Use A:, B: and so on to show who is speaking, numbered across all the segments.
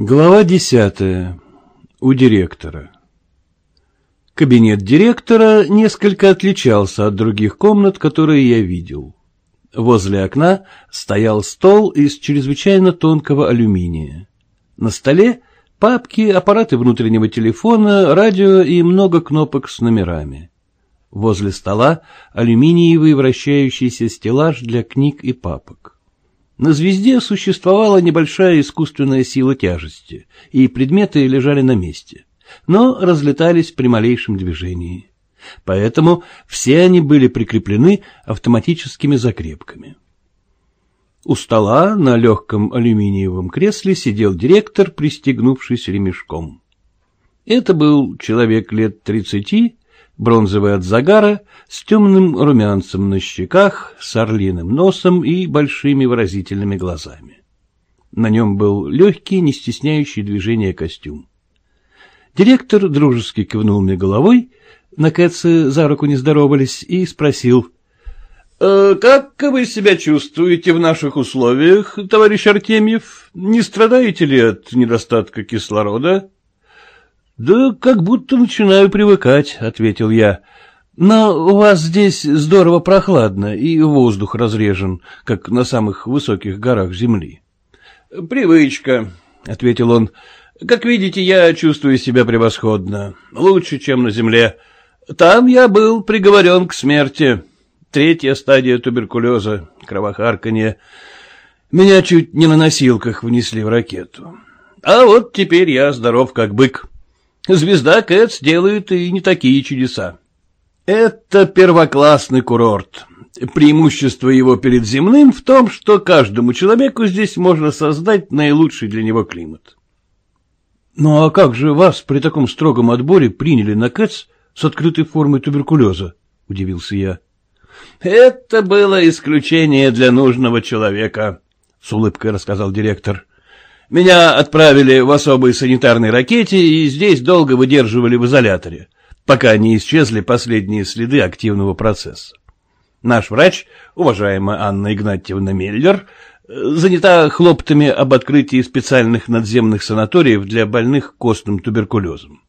A: Глава десятая. У директора. Кабинет директора несколько отличался от других комнат, которые я видел. Возле окна стоял стол из чрезвычайно тонкого алюминия. На столе папки, аппараты внутреннего телефона, радио и много кнопок с номерами. Возле стола алюминиевый вращающийся стеллаж для книг и папок. На звезде существовала небольшая искусственная сила тяжести, и предметы лежали на месте, но разлетались при малейшем движении. Поэтому все они были прикреплены автоматическими закрепками. У стола на легком алюминиевом кресле сидел директор, пристегнувшись ремешком. Это был человек лет тридцати, бронзовый от загара, с темным румянцем на щеках, с орлиным носом и большими выразительными глазами. На нем был легкий, не стесняющий движения костюм. Директор дружески кивнул мне головой, на Кэтсе за руку не здоровались, и спросил. «Э, — Как вы себя чувствуете в наших условиях, товарищ Артемьев? Не страдаете ли от недостатка кислорода? —— Да как будто начинаю привыкать, — ответил я. — Но у вас здесь здорово прохладно, и воздух разрежен, как на самых высоких горах земли. — Привычка, — ответил он. — Как видите, я чувствую себя превосходно, лучше, чем на земле. Там я был приговорен к смерти. Третья стадия туберкулеза, кровохарканье. Меня чуть не на носилках внесли в ракету. А вот теперь я здоров как бык. Звезда Кэтс делает и не такие чудеса. Это первоклассный курорт. Преимущество его перед земным в том, что каждому человеку здесь можно создать наилучший для него климат. Ну а как же вас при таком строгом отборе приняли на Кэтс с открытой формой туберкулеза? Удивился я. Это было исключение для нужного человека, с улыбкой рассказал директор. Меня отправили в особой санитарной ракете и здесь долго выдерживали в изоляторе, пока не исчезли последние следы активного процесса. Наш врач, уважаемая Анна Игнатьевна Меллер, занята хлоптами об открытии специальных надземных санаториев для больных костным туберкулезом.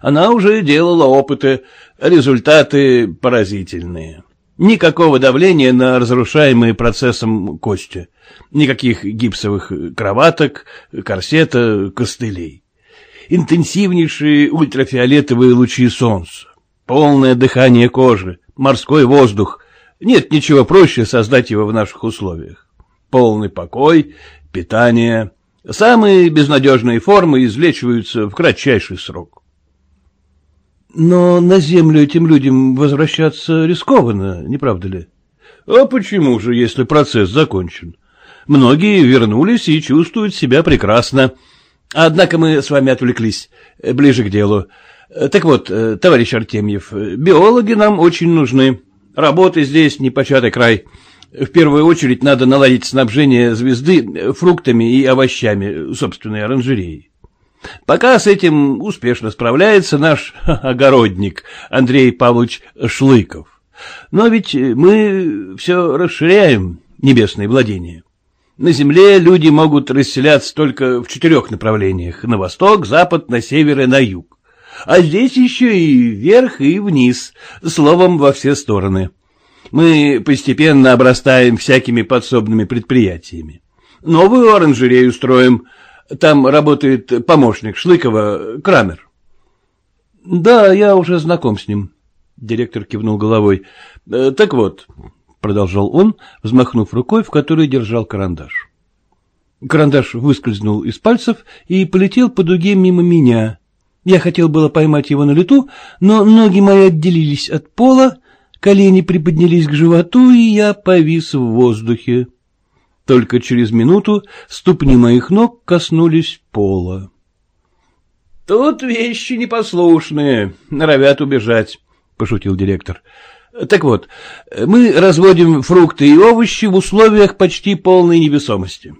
A: Она уже делала опыты, результаты поразительные. Никакого давления на разрушаемые процессом кости. Никаких гипсовых кроваток, корсета, костылей. Интенсивнейшие ультрафиолетовые лучи солнца. Полное дыхание кожи, морской воздух. Нет ничего проще создать его в наших условиях. Полный покой, питание. Самые безнадежные формы излечиваются в кратчайший срок. Но на землю этим людям возвращаться рискованно, не правда ли? А почему же, если процесс закончен? Многие вернулись и чувствуют себя прекрасно. Однако мы с вами отвлеклись. Ближе к делу. Так вот, товарищ Артемьев, биологи нам очень нужны. Работы здесь непочатый край. В первую очередь надо наладить снабжение звезды фруктами и овощами собственной оранжереи. Пока с этим успешно справляется наш огородник Андрей Павлович Шлыков. Но ведь мы все расширяем небесные владения. На Земле люди могут расселяться только в четырех направлениях – на восток, запад, на север и на юг. А здесь еще и вверх, и вниз, словом, во все стороны. Мы постепенно обрастаем всякими подсобными предприятиями. Новую оранжерею строим – там работает помощник Шлыкова, Крамер. — Да, я уже знаком с ним. Директор кивнул головой. «Э, — Так вот, — продолжал он, взмахнув рукой, в которой держал карандаш. Карандаш выскользнул из пальцев и полетел по дуге мимо меня. Я хотел было поймать его на лету, но ноги мои отделились от пола, колени приподнялись к животу, и я повис в воздухе. Только через минуту ступни моих ног коснулись пола. — Тут вещи непослушные, норовят убежать, — пошутил директор. — Так вот, мы разводим фрукты и овощи в условиях почти полной невесомости.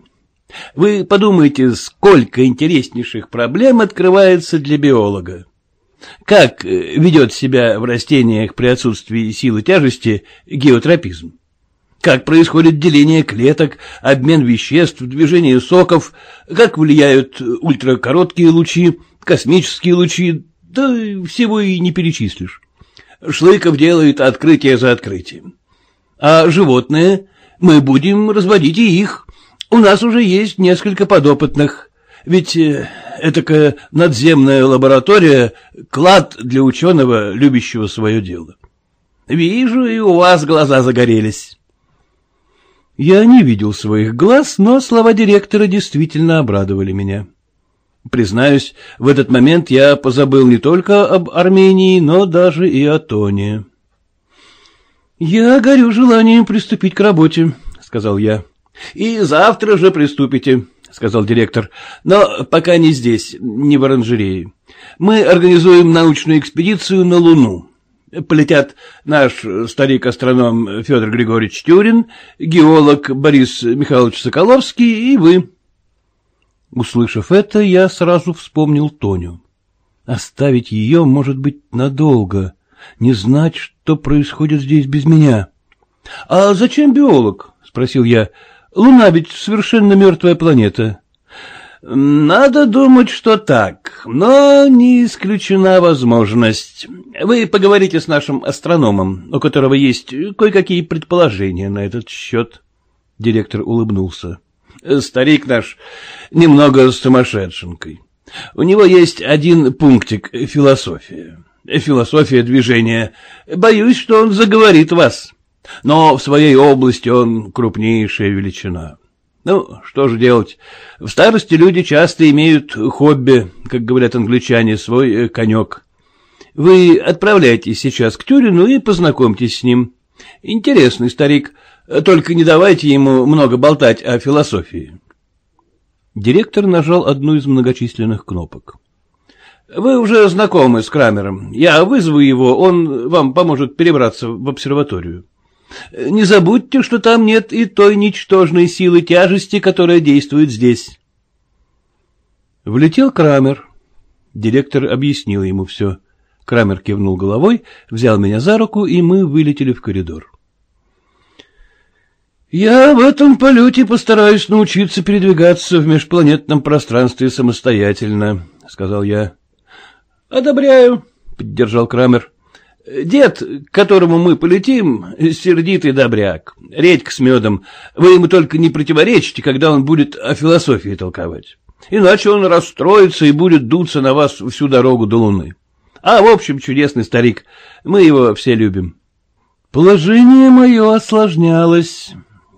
A: Вы подумайте, сколько интереснейших проблем открывается для биолога. Как ведет себя в растениях при отсутствии силы тяжести геотропизм? как происходит деление клеток, обмен веществ, движение соков, как влияют ультракороткие лучи, космические лучи, да всего и не перечислишь. Шлыков делает открытие за открытием. А животные? Мы будем разводить и их. У нас уже есть несколько подопытных. Ведь э, этакая надземная лаборатория — клад для ученого, любящего свое дело. Вижу, и у вас глаза загорелись. Я не видел своих глаз, но слова директора действительно обрадовали меня. Признаюсь, в этот момент я позабыл не только об Армении, но даже и о Тоне. «Я горю желанием приступить к работе», — сказал я. «И завтра же приступите», — сказал директор. «Но пока не здесь, не в оранжерее. Мы организуем научную экспедицию на Луну. Полетят наш старик-астроном Федор Григорьевич Тюрин, геолог Борис Михайлович Соколовский и вы». Услышав это, я сразу вспомнил Тоню. Оставить ее, может быть, надолго, не знать, что происходит здесь без меня. — А зачем биолог? — спросил я. — Луна ведь совершенно мертвая планета. — Надо думать, что так, но не исключена возможность. Вы поговорите с нашим астрономом, у которого есть кое-какие предположения на этот счет. Директор улыбнулся. — Старик наш немного сумасшедшенкой. У него есть один пунктик — философия. Философия движения. Боюсь, что он заговорит вас. Но в своей области он крупнейшая величина. Ну, что же делать? В старости люди часто имеют хобби, как говорят англичане, свой э, конек. Вы отправляйтесь сейчас к Тюрину и познакомьтесь с ним. Интересный старик — только не давайте ему много болтать о философии. Директор нажал одну из многочисленных кнопок. Вы уже знакомы с Крамером. Я вызову его, он вам поможет перебраться в обсерваторию. Не забудьте, что там нет и той ничтожной силы тяжести, которая действует здесь. Влетел Крамер. Директор объяснил ему все. Крамер кивнул головой, взял меня за руку, и мы вылетели в коридор. Я в этом полете постараюсь научиться передвигаться в межпланетном пространстве самостоятельно, — сказал я. — Одобряю, — поддержал Крамер. — Дед, к которому мы полетим, сердитый добряк, редька с медом. Вы ему только не противоречите, когда он будет о философии толковать. Иначе он расстроится и будет дуться на вас всю дорогу до Луны. А, в общем, чудесный старик, мы его все любим. Положение мое осложнялось.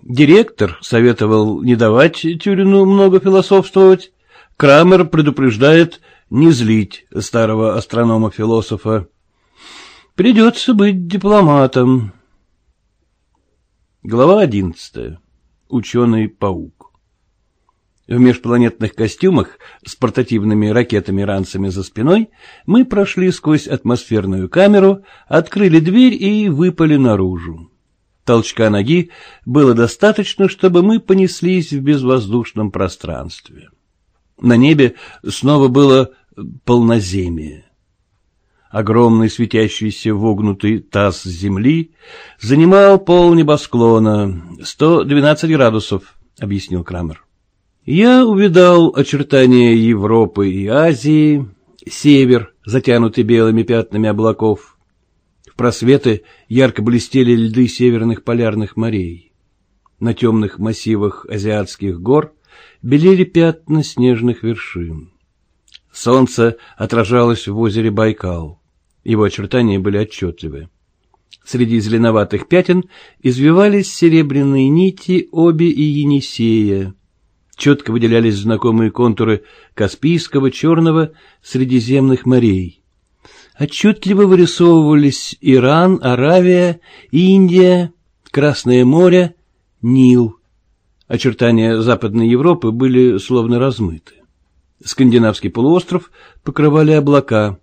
A: Директор советовал не давать Тюрину много философствовать. Крамер предупреждает не злить старого астронома-философа. Придется быть дипломатом. Глава одиннадцатая. Ученый-паук. В межпланетных костюмах с портативными ракетами-ранцами за спиной мы прошли сквозь атмосферную камеру, открыли дверь и выпали наружу. Толчка ноги было достаточно, чтобы мы понеслись в безвоздушном пространстве. На небе снова было полноземие. Огромный светящийся вогнутый таз земли занимал пол небосклона, 112 градусов, — объяснил Крамер. Я увидал очертания Европы и Азии, север, затянутый белыми пятнами облаков, просветы ярко блестели льды северных полярных морей. На темных массивах азиатских гор белели пятна снежных вершин. Солнце отражалось в озере Байкал. Его очертания были отчетливы. Среди зеленоватых пятен извивались серебряные нити Оби и Енисея. Четко выделялись знакомые контуры Каспийского, Черного, Средиземных морей отчетливо вырисовывались Иран, Аравия, Индия, Красное море, Нил. Очертания Западной Европы были словно размыты. Скандинавский полуостров покрывали облака.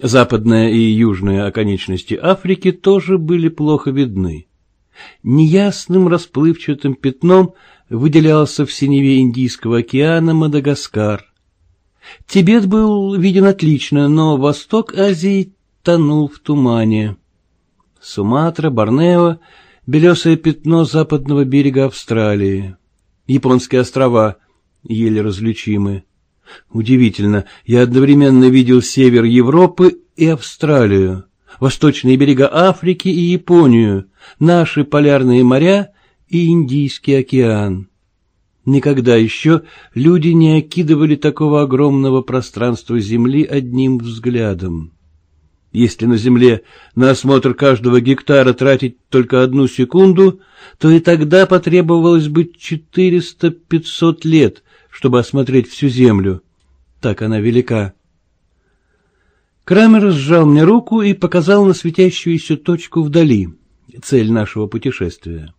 A: Западная и южная оконечности Африки тоже были плохо видны. Неясным расплывчатым пятном выделялся в синеве Индийского океана Мадагаскар. Тибет был виден отлично, но восток Азии тонул в тумане. Суматра, Борнео белесое пятно западного берега Австралии. Японские острова еле различимы. Удивительно, я одновременно видел север Европы и Австралию, восточные берега Африки и Японию, наши полярные моря и Индийский океан. Никогда еще люди не окидывали такого огромного пространства Земли одним взглядом. Если на Земле на осмотр каждого гектара тратить только одну секунду, то и тогда потребовалось бы 400-500 лет, чтобы осмотреть всю Землю. Так она велика. Крамер сжал мне руку и показал на светящуюся точку вдали, цель нашего путешествия.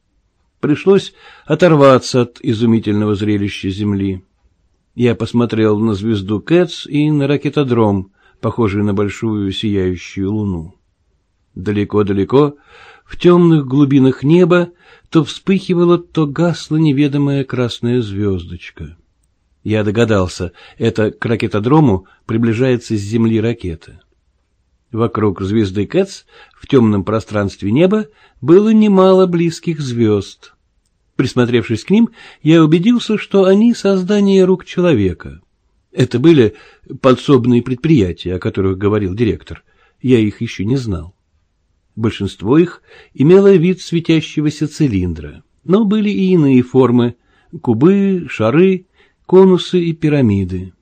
A: Пришлось оторваться от изумительного зрелища Земли. Я посмотрел на звезду Кэтс и на ракетодром, похожий на большую сияющую луну. Далеко-далеко, в темных глубинах неба, то вспыхивала, то гасла неведомая красная звездочка. Я догадался, это к ракетодрому приближается с Земли ракета. Вокруг звезды Кэтс в темном пространстве неба было немало близких звезд. Присмотревшись к ним, я убедился, что они создание рук человека. Это были подсобные предприятия, о которых говорил директор. Я их еще не знал. Большинство их имело вид светящегося цилиндра, но были и иные формы — кубы, шары, конусы и пирамиды.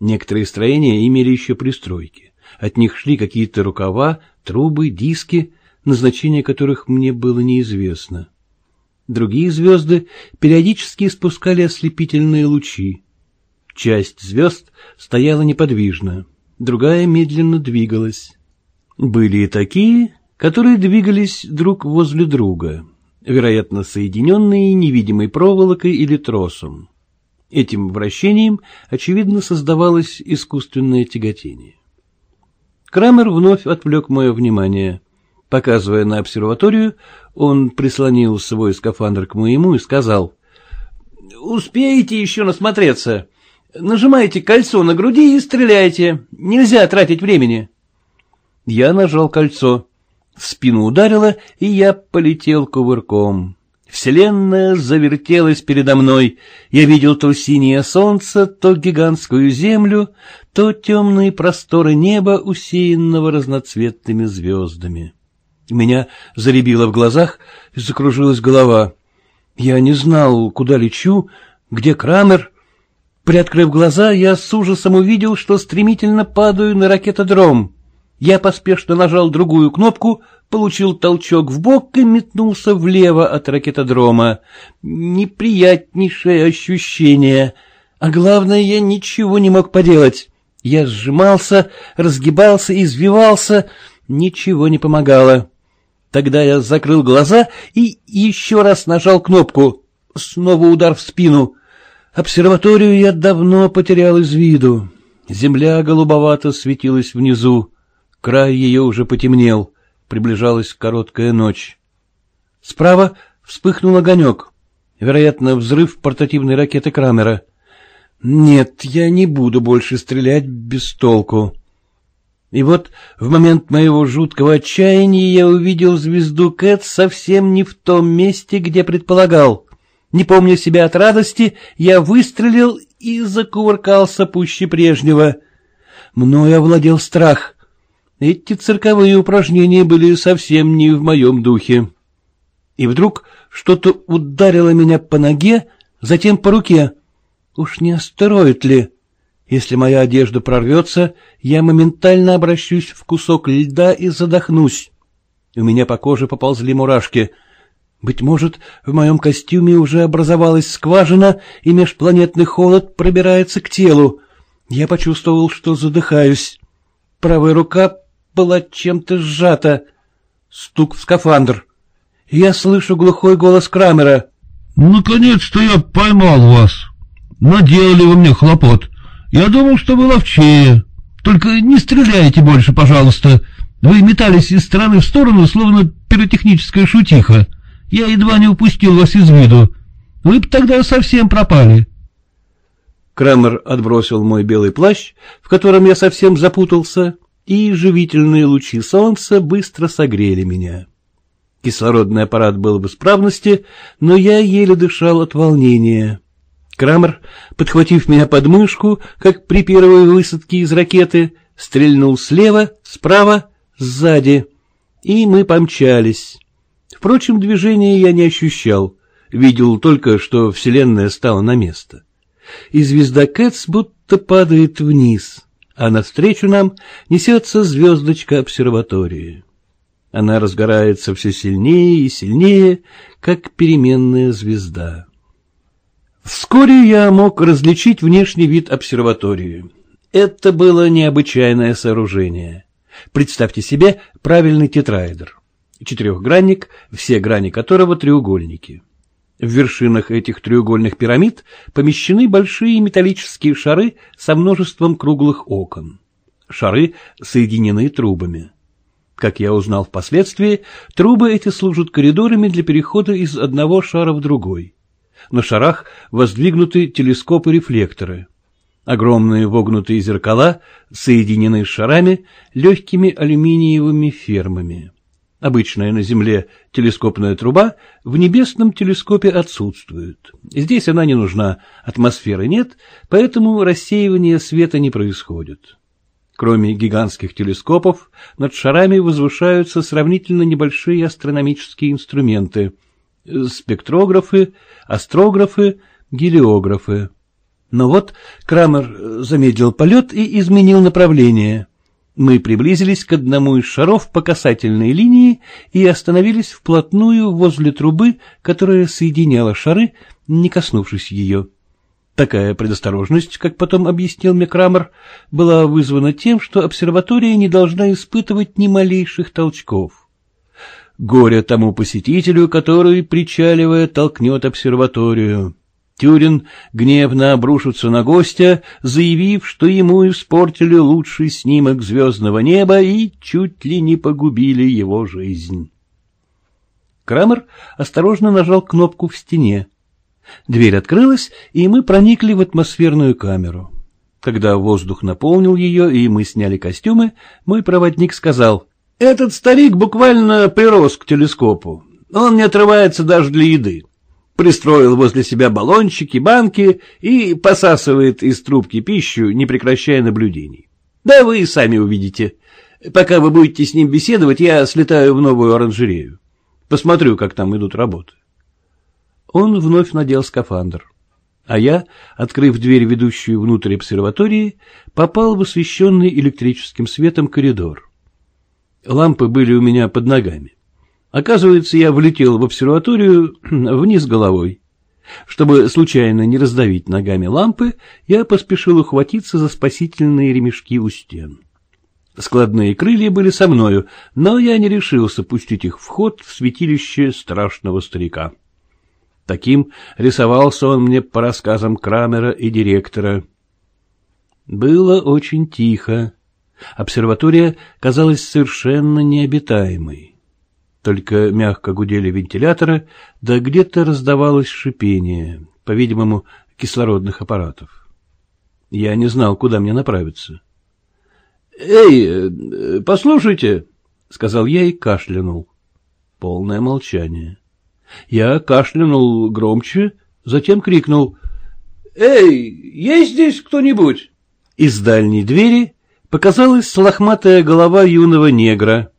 A: Некоторые строения имели еще пристройки. От них шли какие-то рукава, трубы, диски, назначение которых мне было неизвестно. Другие звезды периодически испускали ослепительные лучи. Часть звезд стояла неподвижно, другая медленно двигалась. Были и такие, которые двигались друг возле друга, вероятно, соединенные невидимой проволокой или тросом. Этим вращением, очевидно, создавалось искусственное тяготение. Крамер вновь отвлек мое внимание. Показывая на обсерваторию, он прислонил свой скафандр к моему и сказал, «Успеете еще насмотреться? Нажимайте кольцо на груди и стреляйте. Нельзя тратить времени. Я нажал кольцо. В спину ударило, и я полетел кувырком. Вселенная завертелась передо мной. Я видел то синее солнце, то гигантскую землю, то темные просторы неба, усеянного разноцветными звездами. Меня заребило в глазах закружилась голова. Я не знал, куда лечу, где Крамер, Приоткрыв глаза, я с ужасом увидел, что стремительно падаю на ракетодром. Я поспешно нажал другую кнопку, получил толчок в бок и метнулся влево от ракетодрома. Неприятнейшее ощущение. А главное, я ничего не мог поделать. Я сжимался, разгибался, извивался, ничего не помогало. Тогда я закрыл глаза и еще раз нажал кнопку. Снова удар в спину — Обсерваторию я давно потерял из виду. Земля голубовато светилась внизу. Край ее уже потемнел. Приближалась короткая ночь. Справа вспыхнул огонек. Вероятно, взрыв портативной ракеты Крамера. Нет, я не буду больше стрелять без толку. И вот в момент моего жуткого отчаяния я увидел звезду Кэт совсем не в том месте, где предполагал. Не помня себя от радости, я выстрелил и закувыркался пуще прежнего. Мною овладел страх. Эти цирковые упражнения были совсем не в моем духе. И вдруг что-то ударило меня по ноге, затем по руке. Уж не астероид ли? Если моя одежда прорвется, я моментально обращусь в кусок льда и задохнусь. У меня по коже поползли мурашки — быть может, в моем костюме уже образовалась скважина, и межпланетный холод пробирается к телу. Я почувствовал, что задыхаюсь. Правая рука была чем-то сжата. Стук в скафандр. Я слышу глухой голос Крамера.
B: «Наконец-то я поймал вас. Наделали вы мне хлопот. Я думал, что вы ловчее. Только не стреляйте больше, пожалуйста. Вы метались из стороны в сторону, словно пиротехническая шутиха». Я едва не упустил вас из виду. Вы бы тогда совсем пропали.
A: Крамер отбросил мой белый плащ, в котором я совсем запутался, и живительные лучи солнца быстро согрели меня. Кислородный аппарат был в исправности, но я еле дышал от волнения. Крамер, подхватив меня под мышку, как при первой высадке из ракеты, стрельнул слева, справа, сзади, и мы помчались. Впрочем, движения я не ощущал, видел только, что Вселенная стала на место. И звезда Кэтс будто падает вниз, а навстречу нам несется звездочка обсерватории. Она разгорается все сильнее и сильнее, как переменная звезда. Вскоре я мог различить внешний вид обсерватории. Это было необычайное сооружение. Представьте себе правильный тетраэдр. Четырехгранник, все грани которого треугольники. В вершинах этих треугольных пирамид помещены большие металлические шары со множеством круглых окон. Шары соединены трубами. Как я узнал впоследствии, трубы эти служат коридорами для перехода из одного шара в другой. На шарах воздвигнуты телескопы-рефлекторы. Огромные вогнутые зеркала соединены с шарами легкими алюминиевыми фермами. Обычная на Земле телескопная труба в небесном телескопе отсутствует. Здесь она не нужна, атмосферы нет, поэтому рассеивание света не происходит. Кроме гигантских телескопов, над шарами возвышаются сравнительно небольшие астрономические инструменты – спектрографы, астрографы, гелиографы. Но вот Крамер замедлил полет и изменил направление. Мы приблизились к одному из шаров по касательной линии и остановились вплотную возле трубы, которая соединяла шары, не коснувшись ее. Такая предосторожность, как потом объяснил мне Крамер, была вызвана тем, что обсерватория не должна испытывать ни малейших толчков. Горе тому посетителю, который, причаливая, толкнет обсерваторию. Тюрин гневно обрушится на гостя, заявив, что ему испортили лучший снимок звездного неба и чуть ли не погубили его жизнь. Крамер осторожно нажал кнопку в стене. Дверь открылась, и мы проникли в атмосферную камеру. Когда воздух наполнил ее, и мы сняли костюмы, мой проводник сказал, «Этот старик буквально прирос к телескопу. Он не отрывается даже для еды. Пристроил возле себя баллончики, банки и посасывает из трубки пищу, не прекращая наблюдений. Да вы и сами увидите. Пока вы будете с ним беседовать, я слетаю в новую оранжерею. Посмотрю, как там идут работы. Он вновь надел скафандр. А я, открыв дверь, ведущую внутрь обсерватории, попал в освещенный электрическим светом коридор. Лампы были у меня под ногами. Оказывается, я влетел в обсерваторию вниз головой. Чтобы случайно не раздавить ногами лампы, я поспешил ухватиться за спасительные ремешки у стен. Складные крылья были со мною, но я не решился пустить их в ход в святилище страшного старика. Таким рисовался он мне по рассказам Крамера и директора. Было очень тихо. Обсерватория казалась совершенно необитаемой. Только мягко гудели вентиляторы, да где-то раздавалось шипение, по-видимому, кислородных аппаратов. Я не знал, куда мне направиться. — Эй, послушайте, — сказал я и кашлянул. Полное молчание. — я кашлянул громче, затем крикнул «Эй, есть здесь кто-нибудь?» Из дальней двери показалась лохматая голова юного негра.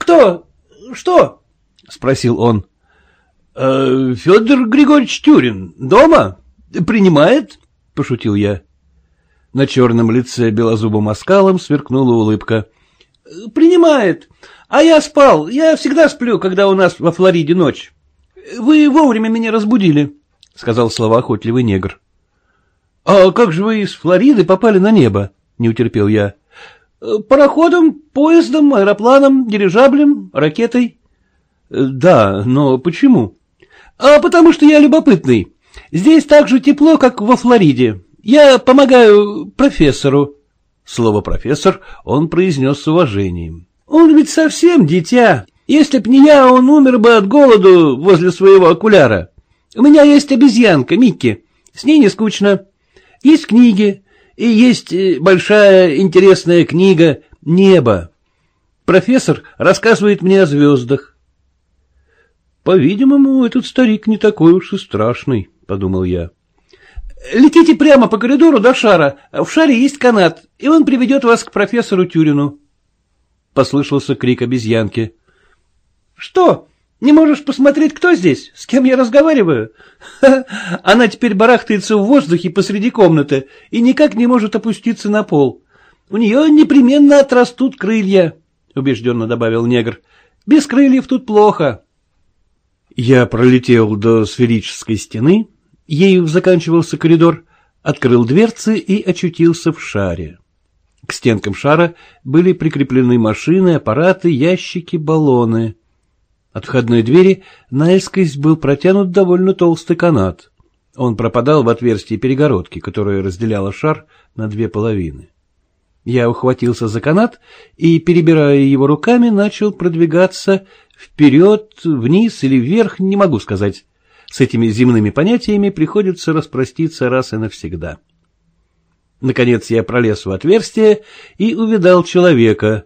A: «Кто? Что?» — спросил он. «Э, «Федор Григорьевич Тюрин дома? Принимает?» — пошутил я. На черном лице белозубым оскалом сверкнула улыбка. «Принимает. А я спал. Я всегда сплю, когда у нас во Флориде ночь. Вы вовремя меня разбудили, — сказал словоохотливый негр. — А как же вы из Флориды попали на небо? — не утерпел я. — Пароходом, поездом, аэропланом, дирижаблем, ракетой. — Да, но почему? — А потому что я любопытный. Здесь так же тепло, как во Флориде. Я помогаю профессору. Слово «профессор» он произнес с уважением. Он ведь совсем дитя. Если б не я, он умер бы от голоду возле своего окуляра. У меня есть обезьянка, Микки. С ней не скучно. Есть книги, и есть э, большая интересная книга «Небо». Профессор рассказывает мне о звездах. По-видимому, этот старик не такой уж и страшный, — подумал я. Летите прямо по коридору до шара. В шаре есть канат, и он приведет вас к профессору Тюрину. Послышался крик обезьянки. — Что? Не можешь посмотреть, кто здесь? С кем я разговариваю? Она теперь барахтается в воздухе посреди комнаты и никак не может опуститься на пол. У нее непременно отрастут крылья, — убежденно добавил негр. — Без крыльев тут плохо. Я пролетел до сферической стены, ею заканчивался коридор, открыл дверцы и очутился в шаре. К стенкам шара были прикреплены машины, аппараты, ящики, баллоны. От входной двери наискось был протянут довольно толстый канат. Он пропадал в отверстии перегородки, которая разделяла шар на две половины. Я ухватился за канат и, перебирая его руками, начал продвигаться вперед, вниз или вверх, не могу сказать. С этими земными понятиями приходится распроститься раз и навсегда. Наконец я пролез в отверстие и увидал человека.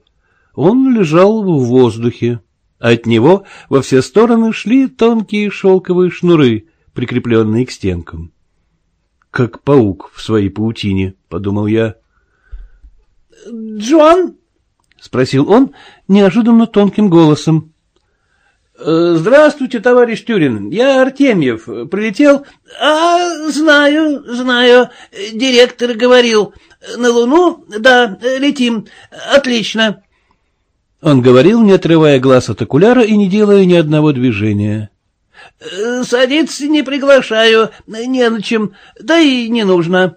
A: Он лежал в воздухе. От него во все стороны шли тонкие шелковые шнуры, прикрепленные к стенкам. «Как паук в своей паутине», — подумал я. «Джон?» — спросил он неожиданно тонким голосом. «Э, «Здравствуйте, товарищ Тюрин, я Артемьев, прилетел...»
C: «А, знаю, знаю, директор говорил. На Луну? Да, летим. Отлично».
A: Он говорил, не отрывая глаз от окуляра и не делая ни одного движения.
C: «Э, «Садиться не приглашаю, не на чем, да и не нужно».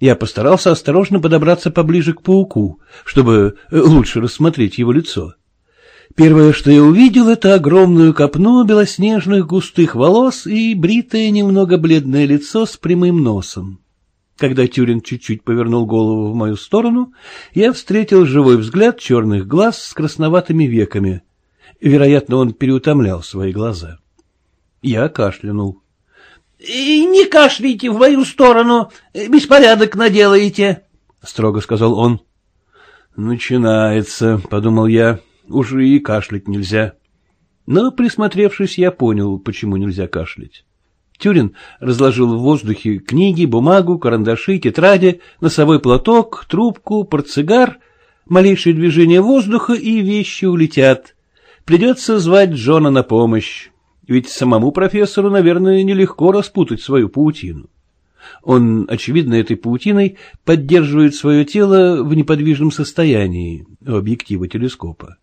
A: Я постарался осторожно подобраться поближе к пауку, чтобы лучше рассмотреть его лицо. Первое, что я увидел, это огромную копну белоснежных густых волос и бритое немного бледное лицо с прямым носом. Когда Тюрин чуть-чуть повернул голову в мою сторону, я встретил живой взгляд черных глаз с красноватыми веками. Вероятно, он переутомлял свои глаза. Я кашлянул.
C: — не кашляйте в мою сторону, беспорядок наделаете, — строго сказал он.
A: — Начинается, — подумал я, — уже и кашлять нельзя. Но, присмотревшись, я понял, почему нельзя кашлять. Тюрин разложил в воздухе книги, бумагу, карандаши, тетради, носовой платок, трубку, портсигар. Малейшее движение воздуха, и вещи улетят. Придется звать Джона на помощь. Ведь самому профессору, наверное, нелегко распутать свою паутину. Он, очевидно, этой паутиной поддерживает свое тело в неподвижном состоянии объектива телескопа.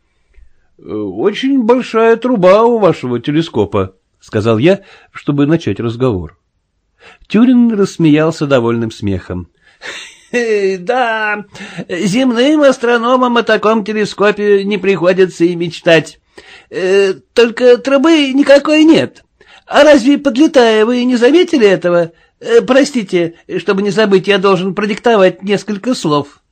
A: — Очень большая труба у вашего телескопа, — сказал я, чтобы начать разговор. Тюрин рассмеялся довольным смехом.
C: Да, земным астрономам о таком телескопе не приходится и мечтать. Э, только трубы никакой нет. А разве, подлетая, вы не заметили этого? Э, простите, чтобы не забыть, я должен продиктовать несколько слов.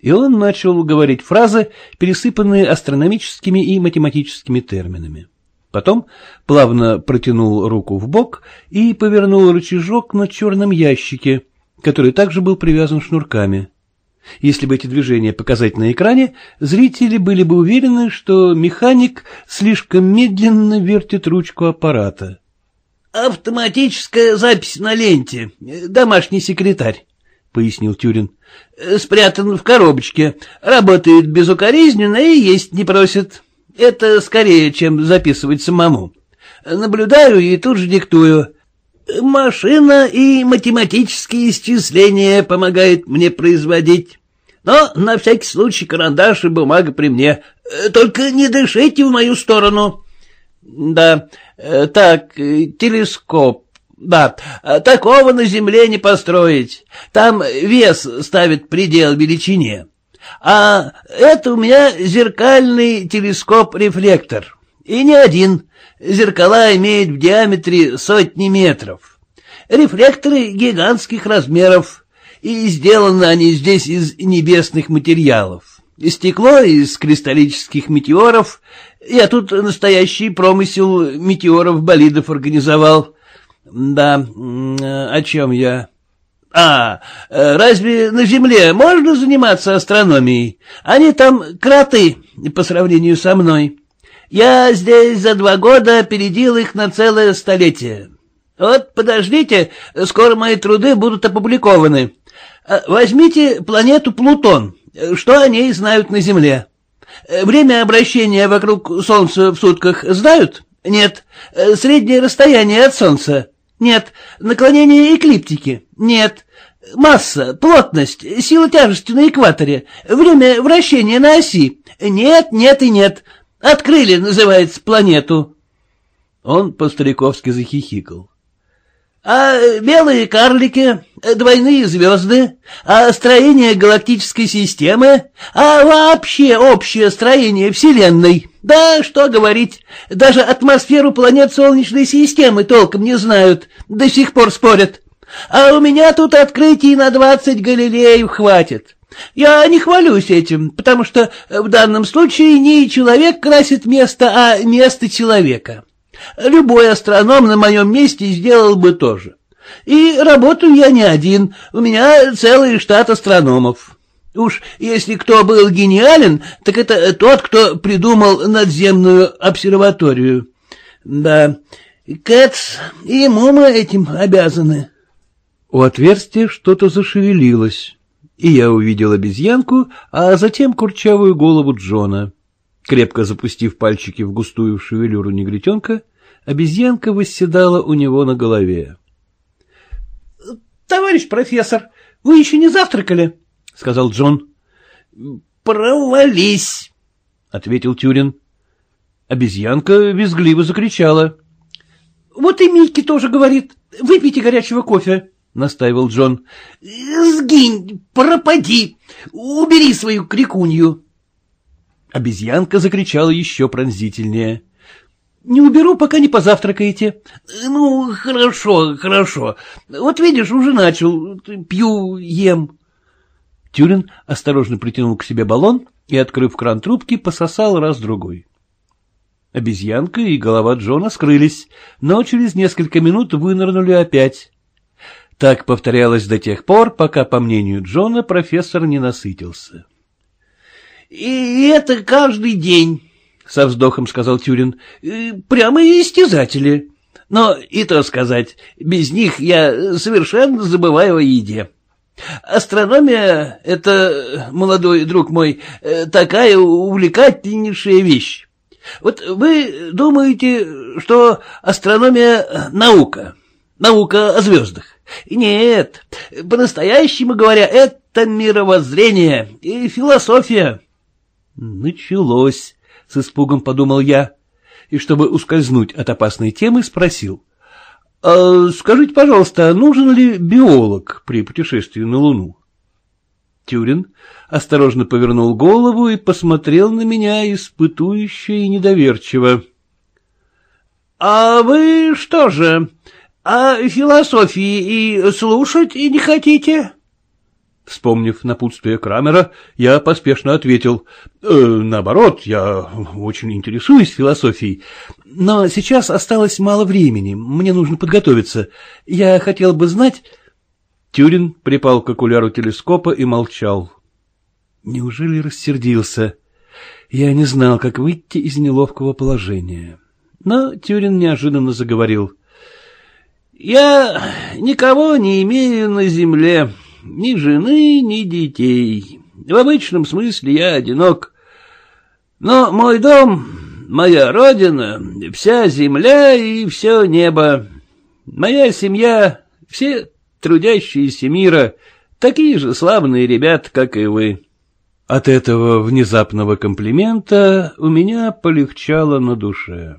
A: И он начал говорить фразы, пересыпанные астрономическими и математическими терминами. Потом плавно протянул руку в бок и повернул рычажок на черном ящике, который также был привязан шнурками. Если бы эти движения показать на экране, зрители были бы уверены, что механик слишком медленно вертит ручку аппарата.
C: «Автоматическая запись на ленте. Домашний секретарь», — пояснил Тюрин. «Спрятан в коробочке. Работает безукоризненно и есть не просит». Это скорее, чем записывать самому. Наблюдаю и тут же диктую. Машина и математические исчисления помогают мне производить. Но на всякий случай карандаш и бумага при мне. Только не дышите в мою сторону. Да, так, телескоп. Да, такого на Земле не построить. Там вес ставит предел величине. А это у меня зеркальный телескоп-рефлектор. И не один. Зеркала имеют в диаметре сотни метров. Рефлекторы гигантских размеров. И сделаны они здесь из небесных материалов. Стекло из кристаллических метеоров. Я тут настоящий промысел метеоров-болидов организовал. Да, о чем я... А, э, разве на Земле можно заниматься астрономией? Они там кроты по сравнению со мной. Я здесь за два года опередил их на целое столетие. Вот подождите, скоро мои труды будут опубликованы. А, возьмите планету Плутон. Что о ней знают на Земле? Время обращения вокруг Солнца в сутках знают? Нет. Среднее расстояние от Солнца? Нет. Наклонение эклиптики? Нет. Масса, плотность, сила тяжести на экваторе, время вращения на оси? Нет, нет и нет. Открыли, называется, планету.
A: Он по-стариковски захихикал.
C: А белые карлики, двойные звезды, а строение галактической системы, а вообще общее строение Вселенной. Да, что говорить, даже атмосферу планет Солнечной системы толком не знают, до сих пор спорят. А у меня тут открытий на двадцать галилеев хватит. Я не хвалюсь этим, потому что в данном случае не человек красит место, а место человека. Любой астроном на моем месте сделал бы то же. И работаю я не один, у меня целый штат астрономов. Уж если кто был гениален, так это тот, кто придумал надземную обсерваторию. Да, Кэтс, ему мы этим обязаны.
A: У отверстия что-то зашевелилось, и я увидел обезьянку, а затем курчавую голову Джона. Крепко запустив пальчики в густую шевелюру негритенка, обезьянка восседала у него на голове.
C: — Товарищ профессор, вы еще не завтракали? — сказал Джон. — Провались, — ответил Тюрин.
A: Обезьянка визгливо закричала.
C: — Вот и Микки тоже говорит. Выпейте горячего кофе, — настаивал Джон. — Сгинь, пропади, убери свою крикунью.
A: Обезьянка закричала еще пронзительнее.
C: — Не уберу, пока не позавтракаете. — Ну, хорошо, хорошо. Вот видишь, уже начал. Пью, ем.
A: Тюрин осторожно притянул к себе баллон и, открыв кран трубки, пососал раз-другой. Обезьянка и голова Джона скрылись, но через несколько минут вынырнули опять. Так повторялось до тех пор, пока, по мнению Джона, профессор не насытился.
C: — и это каждый день, — со вздохом сказал Тюрин. — Прямо истязатели. Но и то сказать, без них я совершенно забываю о еде. Астрономия — это, молодой друг мой, такая увлекательнейшая вещь. Вот вы думаете, что астрономия — наука, наука о звездах. Нет, по-настоящему говоря, это мировоззрение и философия.
A: Началось, с испугом подумал я, и чтобы ускользнуть от опасной темы, спросил. А скажите, пожалуйста, нужен ли биолог при путешествии на Луну? Тюрин осторожно повернул голову и посмотрел на меня испытующе и недоверчиво.
C: — А вы что же, о философии и слушать и не хотите?
A: Вспомнив напутствие Крамера, я поспешно ответил, э, наоборот, я очень интересуюсь философией, но сейчас осталось мало времени, мне нужно подготовиться. Я хотел бы знать... Тюрин припал к окуляру телескопа и молчал. Неужели рассердился? Я не знал, как выйти из неловкого положения. Но Тюрин неожиданно заговорил.
C: — Я никого не имею на земле, ни жены, ни детей. В обычном смысле я одинок. Но мой дом, моя родина, вся земля и все небо. Моя семья, все трудящиеся мира, такие же славные ребят, как и вы.
A: От этого внезапного комплимента у меня полегчало на душе.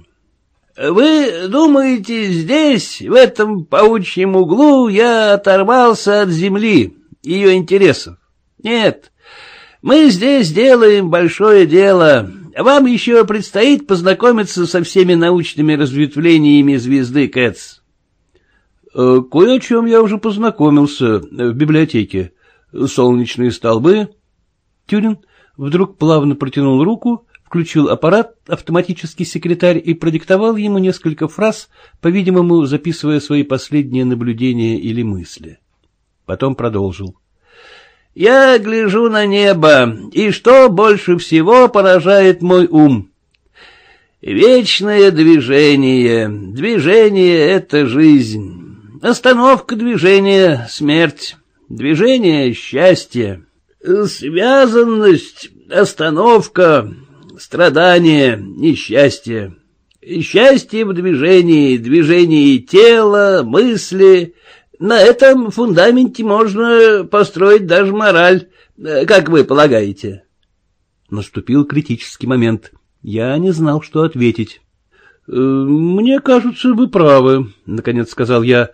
C: Вы думаете, здесь, в этом паучьем углу, я оторвался от земли, ее интересов? Нет, мы здесь делаем большое дело. Вам еще предстоит познакомиться со всеми научными разветвлениями звезды Кэтс.
A: Э, кое о чем я уже познакомился в библиотеке. Солнечные столбы. Тюрин вдруг плавно протянул руку включил аппарат, автоматический секретарь, и продиктовал ему несколько фраз, по-видимому, записывая свои последние наблюдения или мысли. Потом продолжил.
C: «Я гляжу на небо, и что больше всего поражает мой ум? Вечное движение. Движение — это жизнь. Остановка движения — смерть. Движение — счастье. Связанность, остановка, страдание, несчастье. Счастье в движении, движении тела, мысли. На этом фундаменте можно построить даже мораль, как вы полагаете.
A: Наступил критический момент. Я не знал, что ответить. «Э, «Мне кажется, вы правы», — наконец сказал я.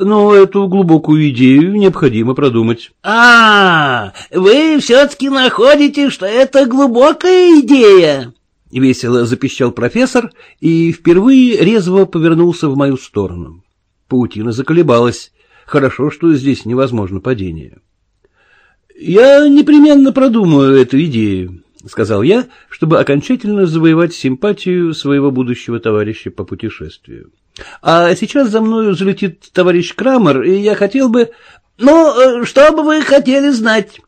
A: «Но эту глубокую идею необходимо продумать».
C: «А, вы все-таки находите, что это глубокая идея?»
A: — весело запищал профессор и впервые резво повернулся в мою сторону. Паутина заколебалась. Хорошо, что здесь невозможно падение. «Я непременно продумаю эту идею», — сказал я, чтобы окончательно завоевать симпатию своего будущего товарища по путешествию. — А сейчас за мною залетит товарищ Крамер, и я хотел бы...
C: — Ну, э, что бы вы хотели знать?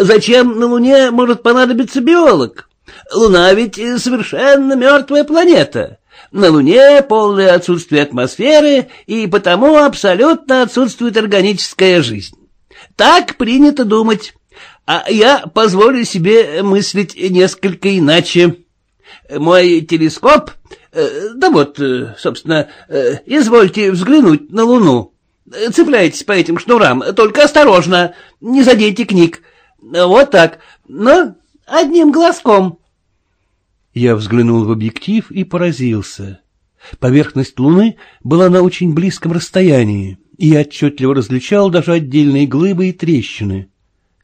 C: Зачем на Луне может понадобиться биолог? Луна ведь совершенно мертвая планета. На Луне полное отсутствие атмосферы, и потому абсолютно отсутствует органическая жизнь. Так принято думать. А я позволю себе мыслить несколько иначе. Мой телескоп... Э, да вот, э, собственно, э, извольте взглянуть на Луну. Цепляйтесь по этим шнурам, только осторожно, не задейте книг. Вот так, но одним глазком.
A: Я взглянул в объектив и поразился. Поверхность Луны была на очень близком расстоянии, и я отчетливо различал даже отдельные глыбы и трещины.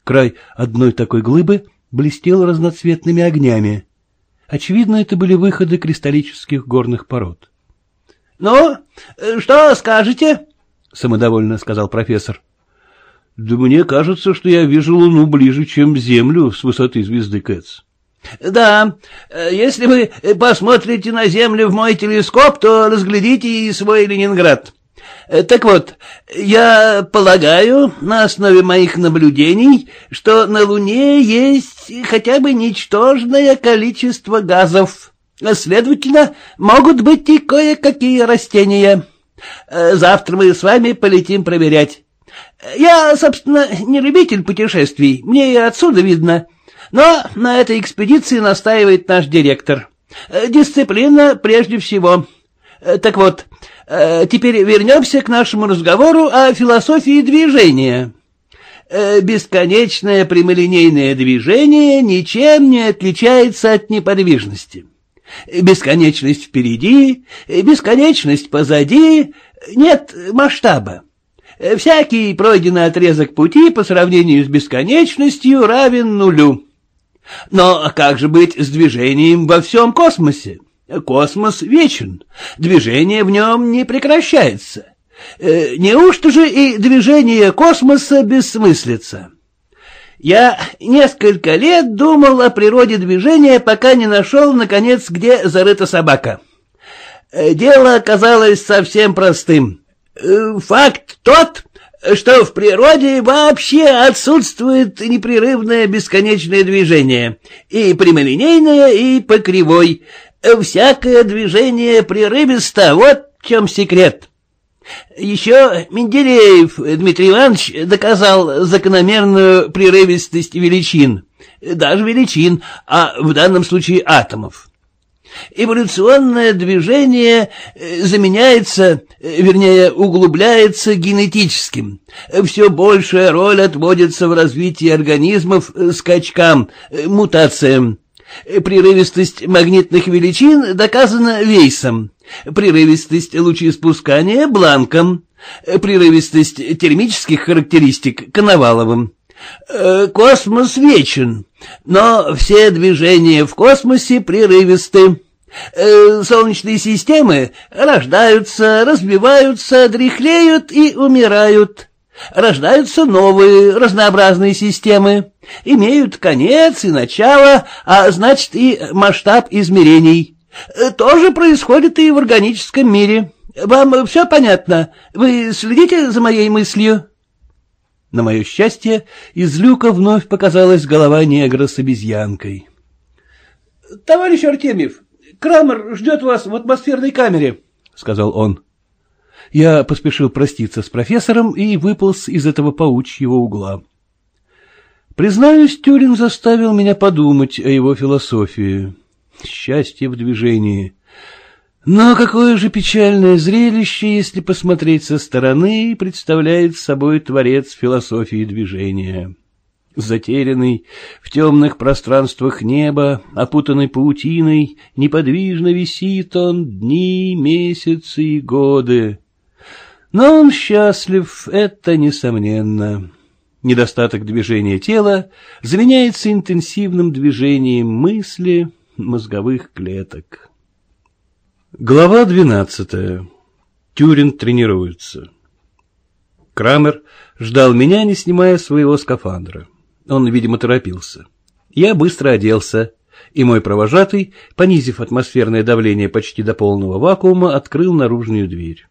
A: Край одной такой глыбы блестел разноцветными огнями. Очевидно, это были выходы кристаллических горных пород.
C: — Ну, что скажете?
A: — самодовольно сказал профессор. — Да мне кажется, что я вижу Луну ближе, чем Землю с высоты звезды Кэтс.
C: — Да, если вы посмотрите на Землю в мой телескоп, то разглядите и свой Ленинград. Э, так вот, я полагаю, на основе моих наблюдений, что на Луне есть хотя бы ничтожное количество газов. Следовательно, могут быть и кое-какие растения. Э, завтра мы с вами полетим проверять. Я, собственно, не любитель путешествий, мне и отсюда видно. Но на этой экспедиции настаивает наш директор. Э, дисциплина прежде всего. Так вот, Э, теперь вернемся к нашему разговору о философии движения. Э, бесконечное прямолинейное движение ничем не отличается от неподвижности. Бесконечность впереди, бесконечность позади, нет масштаба. Всякий пройденный отрезок пути по сравнению с бесконечностью равен нулю. Но как же быть с движением во всем космосе? Космос вечен, движение в нем не прекращается. Э, неужто же и движение космоса бессмыслица? Я несколько лет думал о природе движения, пока не нашел, наконец, где зарыта собака. Э, дело оказалось совсем простым. Э, факт тот, что в природе вообще отсутствует непрерывное бесконечное движение, и прямолинейное, и по кривой, всякое движение прерывисто, вот в чем секрет. Еще Менделеев Дмитрий Иванович доказал закономерную прерывистость величин, даже величин, а в данном случае атомов. Эволюционное движение э, заменяется, э, вернее, углубляется генетическим. Все большая роль отводится в развитии организмов э, скачкам, мутациям. Прерывистость магнитных величин доказана Вейсом, прерывистость лучеиспускания — Бланком, прерывистость термических характеристик — Коноваловым. Э, космос вечен, но все движения в космосе прерывисты. Э, солнечные системы рождаются, разбиваются, дряхлеют и умирают. Рождаются новые разнообразные системы, имеют конец и начало, а значит и масштаб измерений. То же происходит и в органическом мире. Вам все понятно? Вы следите за моей мыслью? На мое счастье, из люка вновь показалась голова негра с обезьянкой. — Товарищ Артемьев, — Крамер ждет вас в атмосферной камере, — сказал он. Я поспешил проститься с профессором и выполз из этого паучьего угла. Признаюсь, Тюрин заставил меня подумать о его философии. Счастье в движении. Но какое же печальное зрелище, если посмотреть со стороны, представляет собой творец философии движения. Затерянный в темных пространствах неба, опутанный паутиной, неподвижно висит он дни, месяцы и годы. Но он счастлив, это несомненно. Недостаток движения тела заменяется интенсивным движением мысли, мозговых клеток. Глава двенадцатая. Тюрин тренируется. Крамер ждал меня, не снимая своего скафандра. Он, видимо, торопился. Я быстро оделся, и мой провожатый, понизив атмосферное давление почти до полного вакуума, открыл наружную дверь.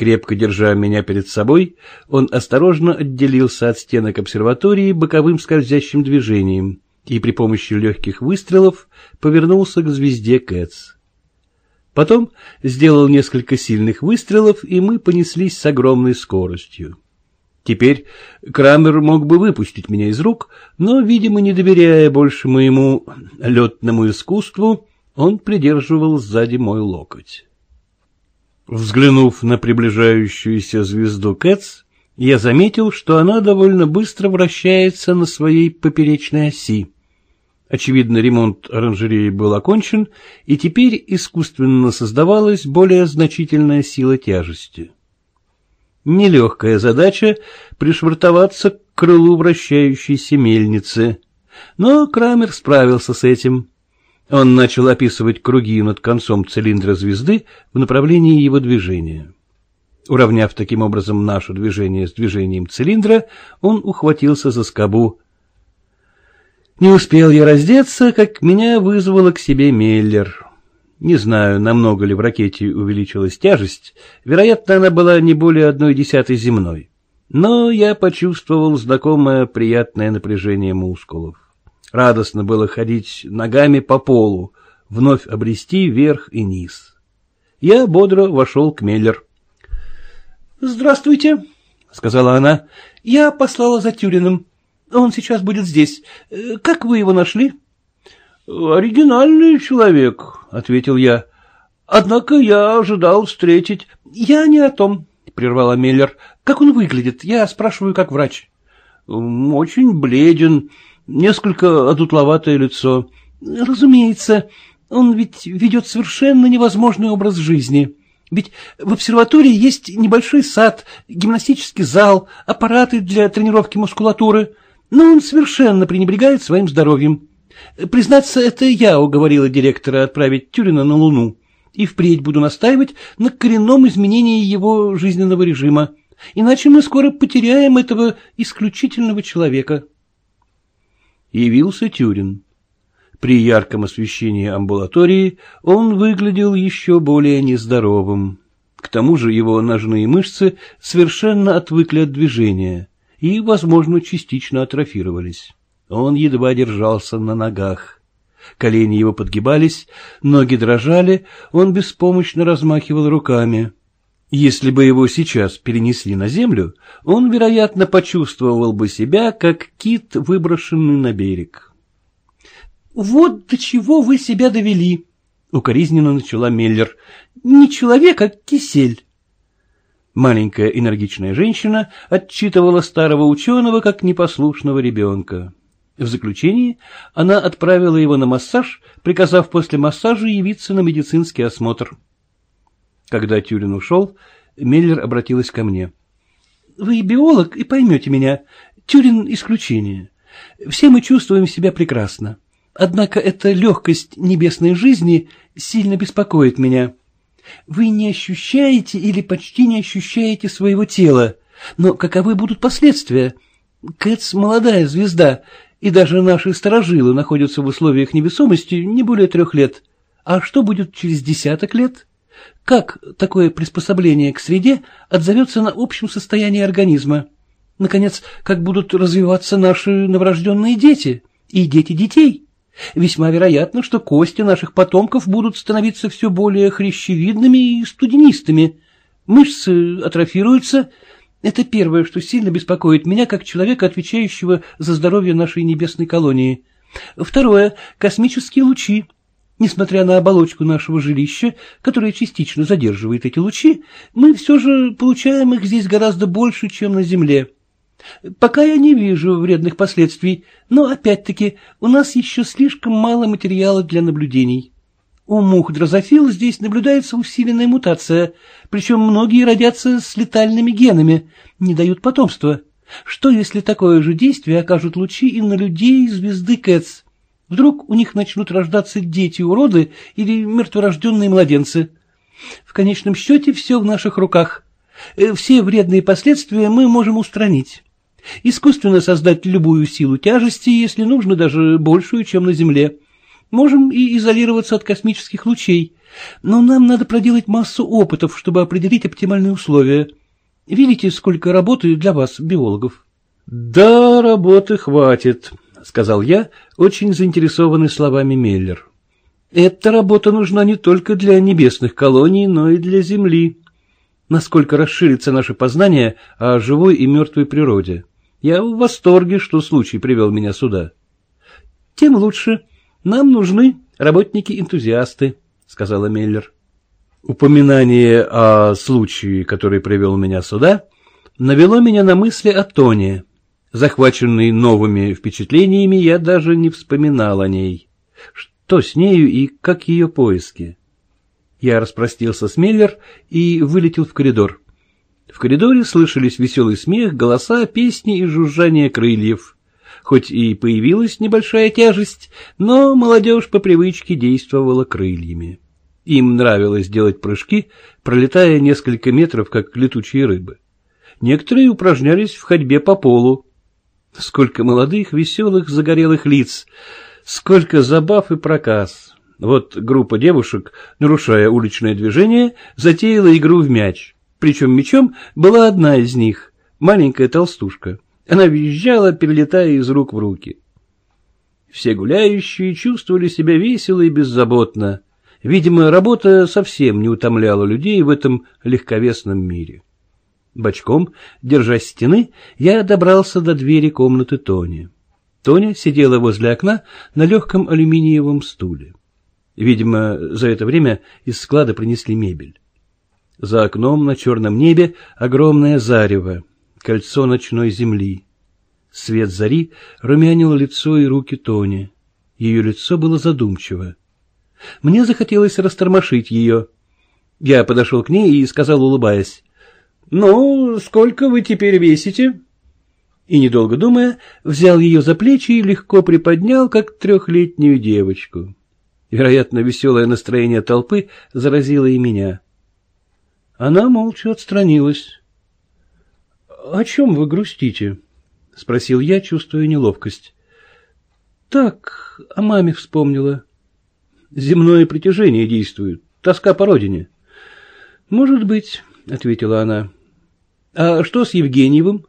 C: Крепко держа меня перед собой, он осторожно отделился от стенок обсерватории боковым скользящим движением и при помощи легких выстрелов повернулся к звезде Кэтс. Потом сделал несколько сильных выстрелов, и мы понеслись с огромной скоростью. Теперь Крамер мог бы выпустить меня из рук, но, видимо, не доверяя больше моему летному искусству, он придерживал сзади мой локоть. Взглянув на приближающуюся звезду Кэтс, я заметил, что она довольно быстро вращается на своей поперечной оси. Очевидно, ремонт оранжереи был окончен, и теперь искусственно создавалась более значительная сила тяжести. Нелегкая задача пришвартоваться к крылу вращающейся мельницы, но Крамер справился с этим. Он начал описывать круги над концом цилиндра звезды в направлении его движения. Уравняв таким образом наше движение с движением цилиндра, он ухватился за скобу. Не успел я раздеться, как меня вызвала к себе Меллер. Не знаю, намного ли в ракете увеличилась тяжесть, вероятно, она была не более одной десятой земной. Но я почувствовал знакомое приятное напряжение мускулов. Радостно было ходить ногами по полу, вновь обрести верх и низ. Я бодро вошел к Меллер. — Здравствуйте, — сказала она. — Я послала за Тюриным. Он сейчас будет здесь. Как вы его нашли? — Оригинальный человек, — ответил я. — Однако я ожидал встретить... — Я не о том, — прервала Миллер. — Как он выглядит? Я спрашиваю, как врач. — Очень бледен, несколько одутловатое лицо. — Разумеется, он ведь ведет совершенно невозможный образ жизни. — ведь в обсерватории есть небольшой сад, гимнастический зал, аппараты для тренировки мускулатуры, но он совершенно пренебрегает своим здоровьем. Признаться, это я уговорила директора отправить Тюрина на Луну, и впредь буду настаивать на коренном изменении его жизненного режима, иначе мы скоро потеряем этого исключительного человека. Явился Тюрин. При ярком освещении амбулатории он выглядел еще более нездоровым. К тому же его ножные мышцы совершенно отвыкли от движения и, возможно, частично атрофировались. Он едва держался на ногах. Колени его подгибались, ноги дрожали, он беспомощно размахивал руками. Если бы его сейчас перенесли на землю, он, вероятно, почувствовал бы себя, как кит, выброшенный на берег. — Вот до чего вы себя довели, — укоризненно начала Меллер. — Не человек, а кисель. Маленькая энергичная женщина отчитывала старого ученого как непослушного ребенка. В заключении она отправила его на массаж, приказав после массажа явиться на медицинский осмотр. Когда Тюрин ушел, Меллер обратилась ко мне. — Вы биолог и поймете меня. Тюрин — исключение. Все мы чувствуем себя прекрасно. Однако эта легкость небесной жизни сильно беспокоит меня. Вы не ощущаете или почти не ощущаете своего тела, но каковы будут последствия? Кэтс — молодая звезда, и даже наши сторожилы находятся в условиях невесомости не более трех лет. А что будет через десяток лет? Как такое приспособление к среде отзовется на общем состоянии организма? Наконец, как будут развиваться наши новорожденные дети и дети детей? Весьма вероятно, что кости наших потомков будут становиться все более хрящевидными и студенистыми. Мышцы атрофируются. Это первое, что сильно беспокоит меня, как человека, отвечающего за здоровье нашей небесной колонии. Второе — космические лучи. Несмотря на оболочку нашего жилища, которая частично задерживает эти лучи, мы все же получаем их здесь гораздо больше, чем на Земле. Пока я не вижу вредных последствий, но опять-таки у нас еще слишком мало материала для наблюдений. У мух дрозофил здесь наблюдается усиленная мутация, причем многие родятся с летальными генами, не дают потомства. Что, если такое же действие окажут лучи и на людей звезды Кэтс? Вдруг у них начнут рождаться дети-уроды или мертворожденные младенцы? В конечном счете все в наших руках. Э, все вредные последствия мы можем устранить. Искусственно создать любую силу тяжести, если нужно, даже большую, чем на Земле. Можем и изолироваться от космических лучей, но нам надо проделать массу опытов, чтобы определить оптимальные условия. Видите, сколько работы для вас, биологов?
A: — Да, работы хватит, — сказал я, очень заинтересованный словами Меллер. — Эта работа нужна не только для небесных колоний, но и для Земли. Насколько расширится наше познание о живой и мертвой природе. Я в восторге, что случай привел меня сюда. — Тем лучше. Нам нужны работники-энтузиасты, — сказала Меллер. Упоминание о случае, который привел меня сюда, навело меня на мысли о Тоне. Захваченный новыми впечатлениями, я даже не вспоминал о ней. Что с нею и как ее поиски? Я распростился с Меллер и вылетел в коридор. В коридоре слышались веселый смех, голоса, песни и жужжание крыльев. Хоть и появилась небольшая тяжесть, но молодежь по привычке действовала крыльями. Им нравилось делать прыжки, пролетая несколько метров, как летучие рыбы. Некоторые упражнялись в ходьбе по полу. Сколько молодых, веселых, загорелых лиц, сколько забав и проказ. Вот группа девушек, нарушая уличное движение, затеяла игру в мяч. Причем мечом была одна из них, маленькая толстушка. Она визжала, перелетая из рук в руки. Все гуляющие чувствовали себя весело и беззаботно. Видимо, работа совсем не утомляла людей в этом легковесном мире. Бочком, держась стены, я добрался до двери комнаты Тони. Тоня сидела возле окна на легком алюминиевом стуле. Видимо, за это время из склада принесли мебель. За окном на черном небе огромное зарево, кольцо ночной земли. Свет зари румянил лицо и руки Тони. Ее лицо было задумчиво. Мне захотелось растормошить ее. Я подошел к ней и сказал, улыбаясь, «Ну, сколько вы теперь весите?» И, недолго думая, взял ее за плечи и легко приподнял, как трехлетнюю девочку. Вероятно, веселое настроение толпы заразило и меня. Она молча отстранилась. — О чем вы грустите? — спросил я, чувствуя неловкость. — Так, о маме вспомнила. Земное притяжение действует, тоска по родине. — Может быть, — ответила она. — А что с Евгеньевым?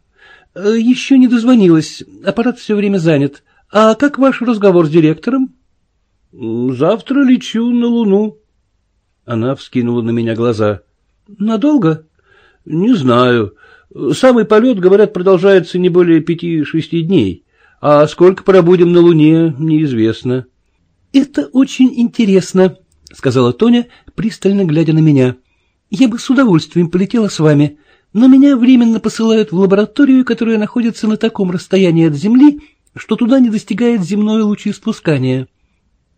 A: — Еще не дозвонилась, аппарат все время занят. А как ваш разговор с директором? — Завтра лечу на Луну. Она вскинула на меня глаза. — Надолго? Не знаю. Самый полет, говорят, продолжается не более пяти-шести дней. А сколько пробудем на Луне, неизвестно. Это очень интересно, сказала Тоня, пристально глядя на меня. Я бы с удовольствием полетела с вами, но меня временно посылают в лабораторию, которая находится на таком расстоянии от Земли, что туда не достигает земное лучеиспускание.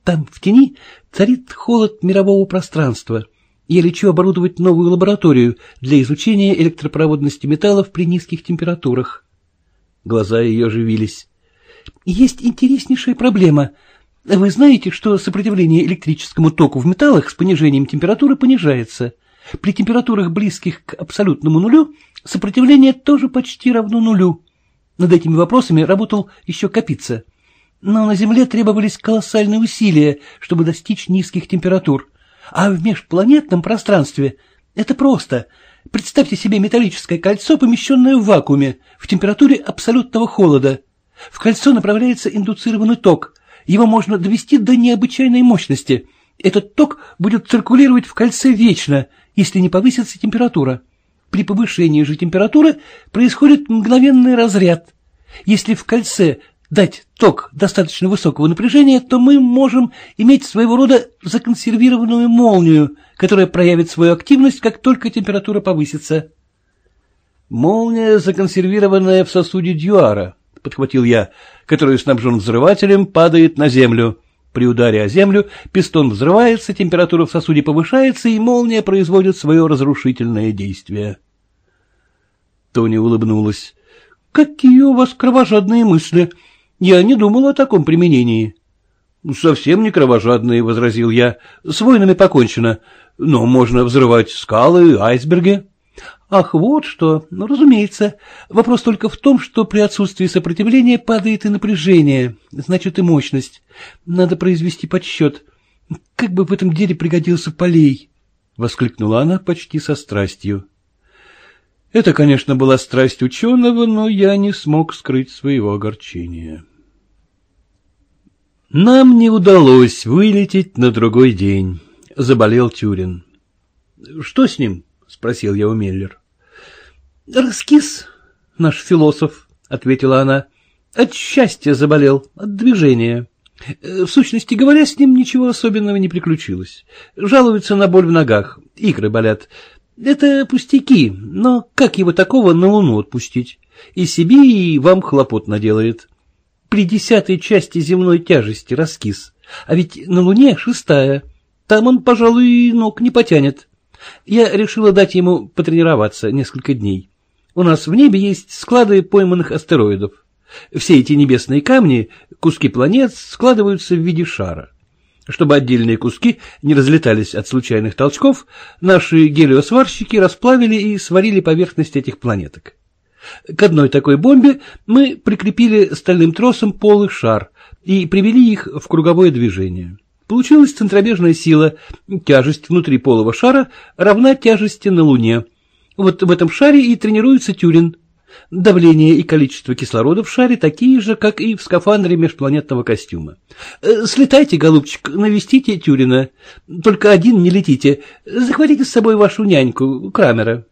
A: Там в тени царит холод мирового пространства. Я лечу оборудовать новую лабораторию для изучения электропроводности металлов при низких температурах. Глаза ее оживились. Есть интереснейшая проблема. Вы знаете, что сопротивление электрическому току в металлах с понижением температуры понижается. При температурах, близких к абсолютному нулю, сопротивление тоже почти равно нулю. Над этими вопросами работал еще Капица. Но на Земле требовались колоссальные усилия, чтобы достичь низких температур. А в межпланетном пространстве это просто. Представьте себе металлическое кольцо, помещенное в вакууме, в температуре абсолютного холода. В кольцо направляется индуцированный ток,
C: Его можно довести до необычайной мощности. Этот ток будет циркулировать в кольце вечно, если не повысится температура. При повышении же температуры происходит мгновенный разряд. Если в кольце дать ток достаточно высокого напряжения, то мы можем иметь своего рода законсервированную молнию, которая проявит свою активность, как только температура повысится.
A: Молния, законсервированная в сосуде Дьюара, — подхватил я, который снабжен взрывателем, падает на землю. При ударе о землю пистон взрывается, температура в сосуде повышается, и молния производит свое разрушительное действие. Тони улыбнулась. — Какие у вас кровожадные мысли! Я не думал о таком применении. — Совсем не кровожадные, — возразил я. — С войнами покончено. Но можно взрывать скалы, айсберги. Ах, вот что. Ну, разумеется. Вопрос только в том, что при отсутствии сопротивления падает и напряжение, значит и мощность. Надо произвести подсчет. Как бы в этом деле пригодился полей? — воскликнула она почти со страстью. Это, конечно, была страсть ученого, но я не смог скрыть своего огорчения. Нам не удалось вылететь на другой день. Заболел Тюрин. — Что с ним? — спросил я у Меллер. — Раскис, наш философ, — ответила она. — От счастья заболел, от движения. В сущности говоря, с ним ничего особенного не приключилось. Жалуется на боль в ногах, икры болят. Это пустяки, но как его такого на Луну отпустить? И себе, и вам хлопот наделает. При десятой части земной тяжести раскис, а ведь на Луне шестая. Там он, пожалуй, ног не потянет. Я решила дать ему потренироваться несколько дней. У нас в небе есть склады пойманных астероидов. Все эти небесные камни, куски планет, складываются в виде шара. Чтобы отдельные куски не разлетались от случайных толчков, наши гелиосварщики расплавили и сварили поверхность этих планеток. К одной такой бомбе мы прикрепили стальным тросом полый шар и привели их в круговое движение. Получилась центробежная сила, тяжесть внутри полого шара равна тяжести на Луне, вот в этом шаре и тренируется Тюрин. Давление и количество кислорода в шаре такие же, как и в скафандре межпланетного костюма. Э, слетайте, голубчик, навестите Тюрина. Только один не летите. Захватите с собой вашу няньку, Крамера.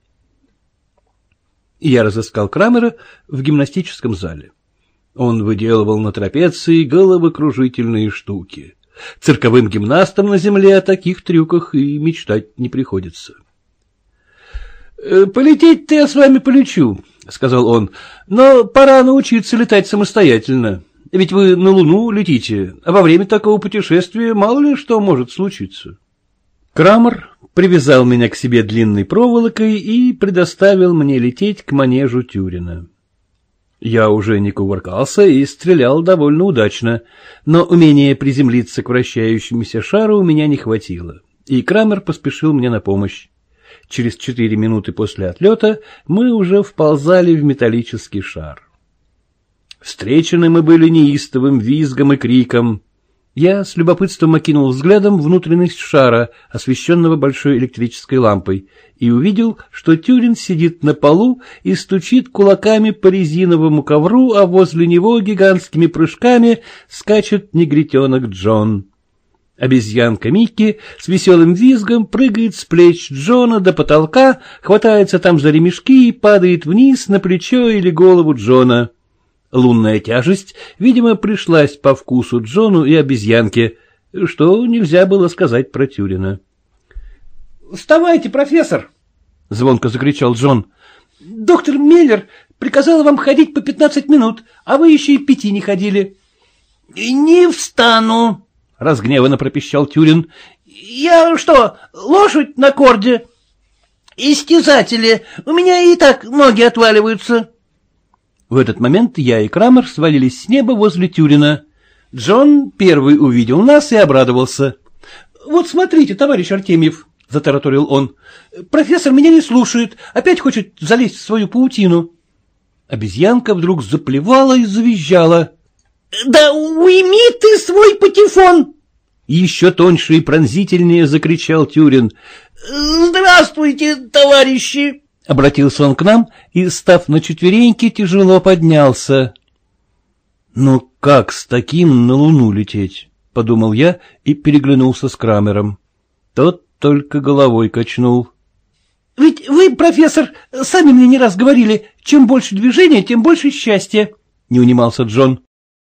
A: Я разыскал Крамера в гимнастическом зале. Он выделывал на трапеции головокружительные штуки. Цирковым гимнастам на земле о таких трюках и мечтать не приходится. Э, — Полететь-то я с вами полечу, — сказал он, — но пора научиться летать самостоятельно. Ведь вы на Луну летите, а во время такого путешествия мало ли что может случиться. Крамер привязал меня к себе длинной проволокой и предоставил мне лететь к манежу Тюрина. Я уже не кувыркался и стрелял довольно удачно, но умения приземлиться к вращающемуся шару у меня не хватило, и Крамер поспешил мне на помощь. Через четыре минуты после отлета мы уже вползали в металлический шар. Встречены мы были неистовым визгом и криком. Я с любопытством окинул взглядом внутренность шара, освещенного большой электрической лампой, и увидел, что Тюрин сидит на полу и стучит кулаками по резиновому ковру, а возле него гигантскими прыжками скачет негритенок Джон. Обезьянка Микки с веселым визгом прыгает с плеч Джона до потолка, хватается там за ремешки и падает вниз на плечо или голову Джона. Лунная тяжесть, видимо, пришлась по вкусу Джону и обезьянке, что нельзя было сказать про Тюрина. — Вставайте, профессор! — звонко закричал Джон. — Доктор Меллер приказал вам ходить по пятнадцать минут, а вы еще и пяти не ходили. — Не встану, — разгневанно пропищал Тюрин. — Я что, лошадь на корде? — Истязатели, у меня и так ноги отваливаются. В этот момент я и Крамер свалились с неба возле Тюрина. Джон первый увидел нас и обрадовался. — Вот смотрите, товарищ Артемьев, — затараторил он, — профессор меня не слушает, опять хочет залезть в свою паутину. Обезьянка вдруг заплевала и завизжала. — Да уйми ты свой патефон! Еще тоньше и пронзительнее закричал Тюрин. — Здравствуйте, товарищи! Обратился он к нам и, став на четвереньки, тяжело поднялся. Но как с таким на Луну лететь? — подумал я и переглянулся с Крамером. Тот только головой качнул.
C: — Ведь вы, профессор, сами мне не раз говорили, чем больше движения, тем больше счастья, — не унимался Джон.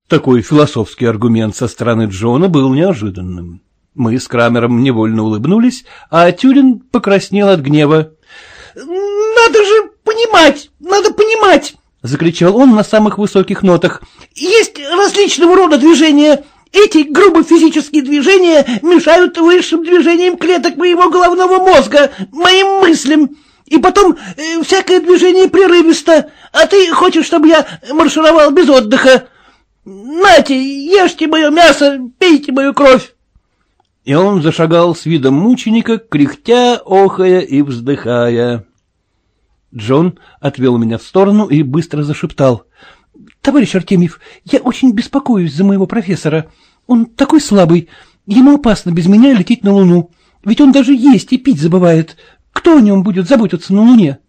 A: Такой философский аргумент со стороны Джона был неожиданным. Мы с Крамером невольно улыбнулись, а Тюрин покраснел от гнева.
C: — Надо же понимать, надо понимать! — закричал он на самых высоких нотах. — Есть различного рода движения. Эти грубо физические движения мешают высшим движениям клеток моего головного мозга, моим мыслям. И потом э, всякое движение прерывисто, а ты хочешь, чтобы я маршировал без отдыха. Нате, ешьте мое мясо, пейте мою кровь.
A: И он зашагал с видом мученика, кряхтя, охая и вздыхая. Джон отвел меня в сторону и быстро зашептал.
C: — Товарищ Артемьев, я очень беспокоюсь за моего профессора. Он такой слабый, ему опасно без меня лететь на Луну. Ведь он даже есть и пить забывает. Кто о нем будет заботиться на Луне?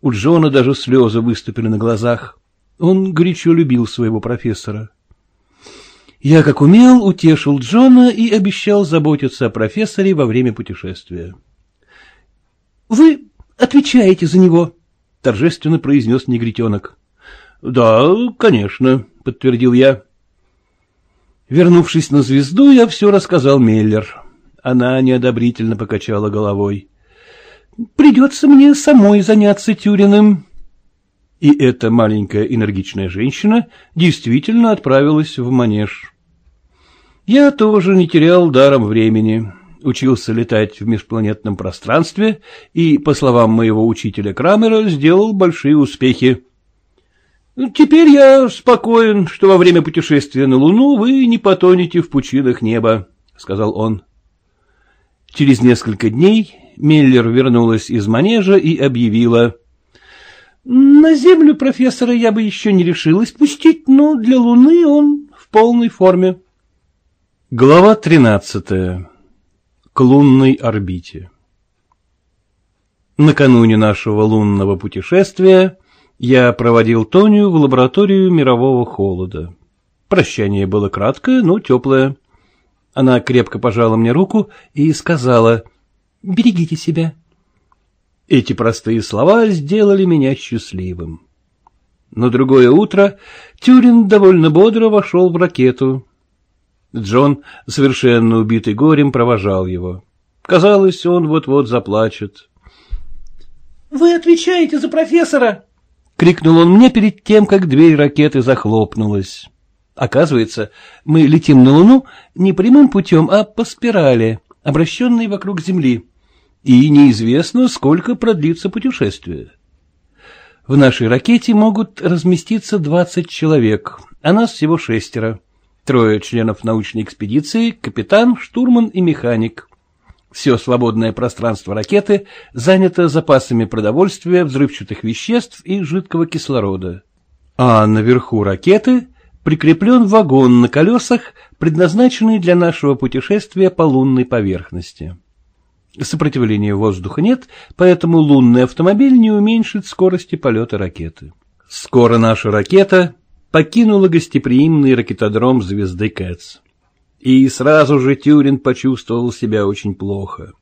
A: У Джона даже слезы выступили на глазах. Он горячо любил своего профессора. Я, как умел, утешил Джона и обещал заботиться о профессоре во время путешествия.
C: — Вы отвечаете за него?
A: — торжественно произнес негритенок. — Да, конечно, — подтвердил я. Вернувшись на звезду, я все рассказал Меллер. Она неодобрительно покачала головой.
C: — Придется мне самой заняться Тюриным.
A: И эта маленькая энергичная женщина действительно отправилась в манеж. Я тоже не терял даром времени учился летать в межпланетном пространстве и, по словам моего учителя Крамера, сделал большие успехи. Теперь я спокоен, что во время путешествия на Луну вы не потонете в пучинах неба, — сказал он. Через несколько дней Меллер вернулась из манежа и объявила.
C: — На Землю профессора я бы еще не решилась пустить, но для Луны он в полной форме.
A: Глава тринадцатая к лунной орбите. Накануне нашего лунного путешествия я проводил Тоню в лабораторию мирового холода. Прощание было краткое, но теплое. Она крепко пожала мне руку и сказала «Берегите себя». Эти простые слова сделали меня счастливым. На другое утро Тюрин довольно бодро вошел в ракету. Джон, совершенно убитый горем, провожал его. Казалось, он вот-вот заплачет.
C: — Вы отвечаете за профессора!
A: — крикнул он мне перед тем, как дверь ракеты захлопнулась. Оказывается, мы летим на Луну не прямым путем, а по спирали, обращенной вокруг Земли. И неизвестно, сколько продлится путешествие. В нашей ракете могут разместиться двадцать человек, а нас всего шестеро. Трое членов научной экспедиции, капитан, штурман и механик. Все свободное пространство ракеты занято запасами продовольствия, взрывчатых веществ и жидкого кислорода. А наверху ракеты прикреплен вагон на колесах, предназначенный для нашего путешествия по лунной поверхности. Сопротивления воздуха нет, поэтому лунный автомобиль не уменьшит скорости полета ракеты. Скоро наша ракета покинула гостеприимный ракетодром звезды Кэтс. И сразу же Тюрин почувствовал себя очень плохо.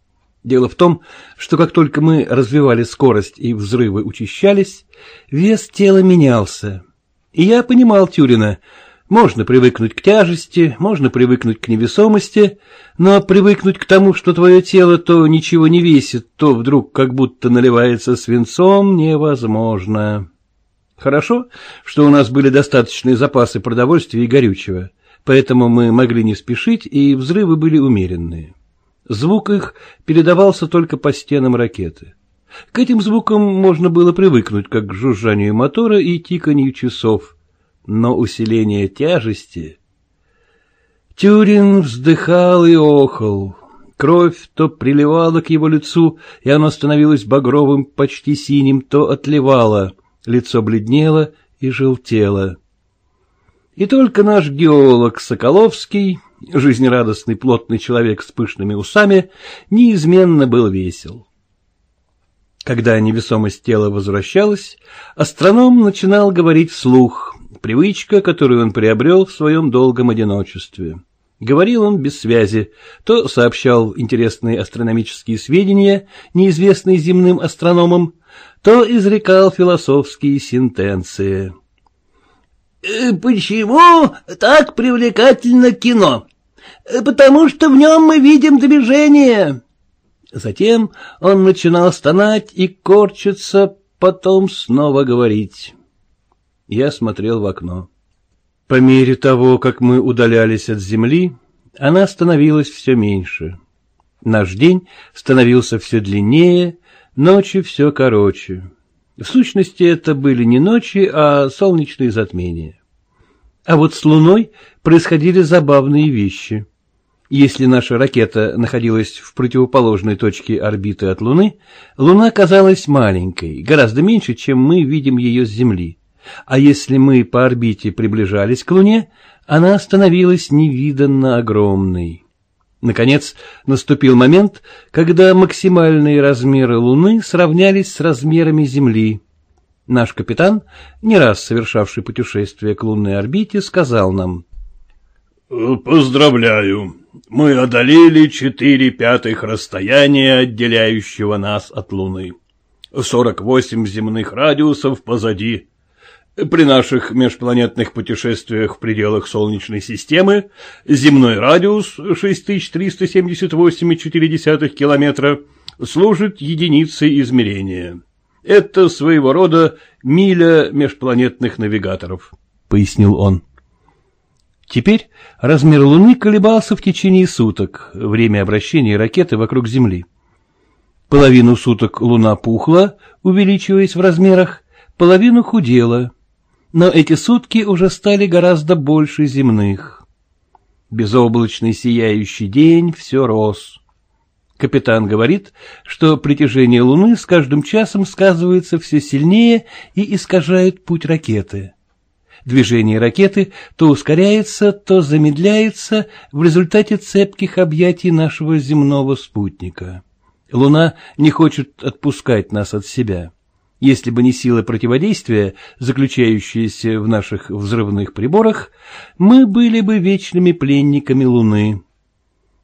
A: Дело в том, что как только мы развивали скорость и взрывы учащались, вес тела менялся. И я понимал Тюрина, можно привыкнуть к тяжести, можно привыкнуть к невесомости, но привыкнуть к тому, что твое тело то ничего не весит, то вдруг как будто наливается свинцом, невозможно. Хорошо, что у нас были достаточные запасы продовольствия и горючего, поэтому мы могли не спешить, и взрывы были умеренные. Звук их передавался только по стенам ракеты. К этим звукам можно было привыкнуть, как к жужжанию мотора и тиканью часов, но усиление тяжести... Тюрин вздыхал и охал. Кровь то приливала к его лицу, и оно становилось багровым, почти синим, то отливало — лицо бледнело и желтело. И только наш геолог Соколовский, жизнерадостный плотный человек с пышными усами, неизменно был весел. Когда невесомость тела возвращалась, астроном начинал говорить вслух, Привычка, которую он приобрел в своем долгом одиночестве. Говорил он без связи, то сообщал интересные астрономические сведения, неизвестные земным астрономам, то изрекал философские сентенции.
C: «Э, «Почему так привлекательно кино? Э, потому что в нем мы видим движение».
A: Затем он начинал стонать и корчиться, потом снова говорить. Я смотрел в окно. По мере того, как мы удалялись от земли, она становилась все меньше. Наш день становился все длиннее, ночи все короче. В сущности, это были не ночи, а солнечные затмения. А вот с Луной происходили забавные вещи. Если наша ракета находилась в противоположной точке орбиты от Луны, Луна казалась маленькой, гораздо меньше, чем мы видим ее с Земли а если мы по орбите приближались к Луне, она становилась невиданно огромной. Наконец, наступил момент, когда максимальные размеры Луны сравнялись с размерами Земли. Наш капитан, не раз совершавший путешествие к лунной орбите, сказал нам.
D: «Поздравляю, мы одолели четыре пятых расстояния, отделяющего нас от Луны. Сорок восемь земных радиусов позади. При наших межпланетных путешествиях в пределах Солнечной системы земной радиус 6378,4 километра служит единицей измерения. Это своего рода миля межпланетных навигаторов, — пояснил он.
A: Теперь размер Луны колебался в течение суток, время обращения ракеты вокруг Земли. Половину суток Луна пухла, увеличиваясь в размерах, половину худела — но эти сутки уже стали гораздо больше земных. Безоблачный сияющий день все рос. Капитан говорит, что притяжение Луны с каждым часом сказывается все сильнее и искажает путь ракеты. Движение ракеты то ускоряется, то замедляется в результате цепких объятий нашего земного спутника. Луна не хочет отпускать нас от себя. Если бы не сила противодействия, заключающаяся в наших взрывных приборах, мы были бы вечными пленниками Луны.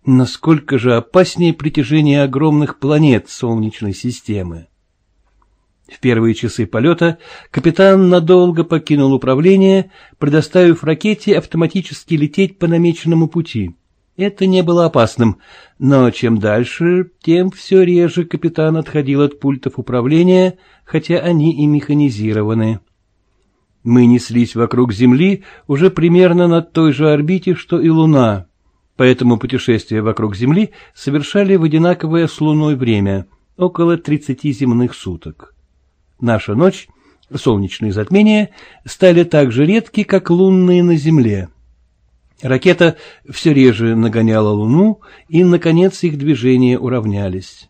A: Насколько же опаснее притяжение огромных планет Солнечной системы? В первые часы полета капитан надолго покинул управление, предоставив ракете автоматически лететь по намеченному пути. Это не было опасным, но чем дальше, тем все реже капитан отходил от пультов управления, хотя они и механизированы. Мы неслись вокруг Земли уже примерно на той же орбите, что и Луна, поэтому путешествия вокруг Земли совершали в одинаковое с Луной время, около 30 земных суток. Наша ночь, солнечные затмения, стали так же редки, как лунные на Земле. Ракета все реже нагоняла Луну, и, наконец, их движения уравнялись.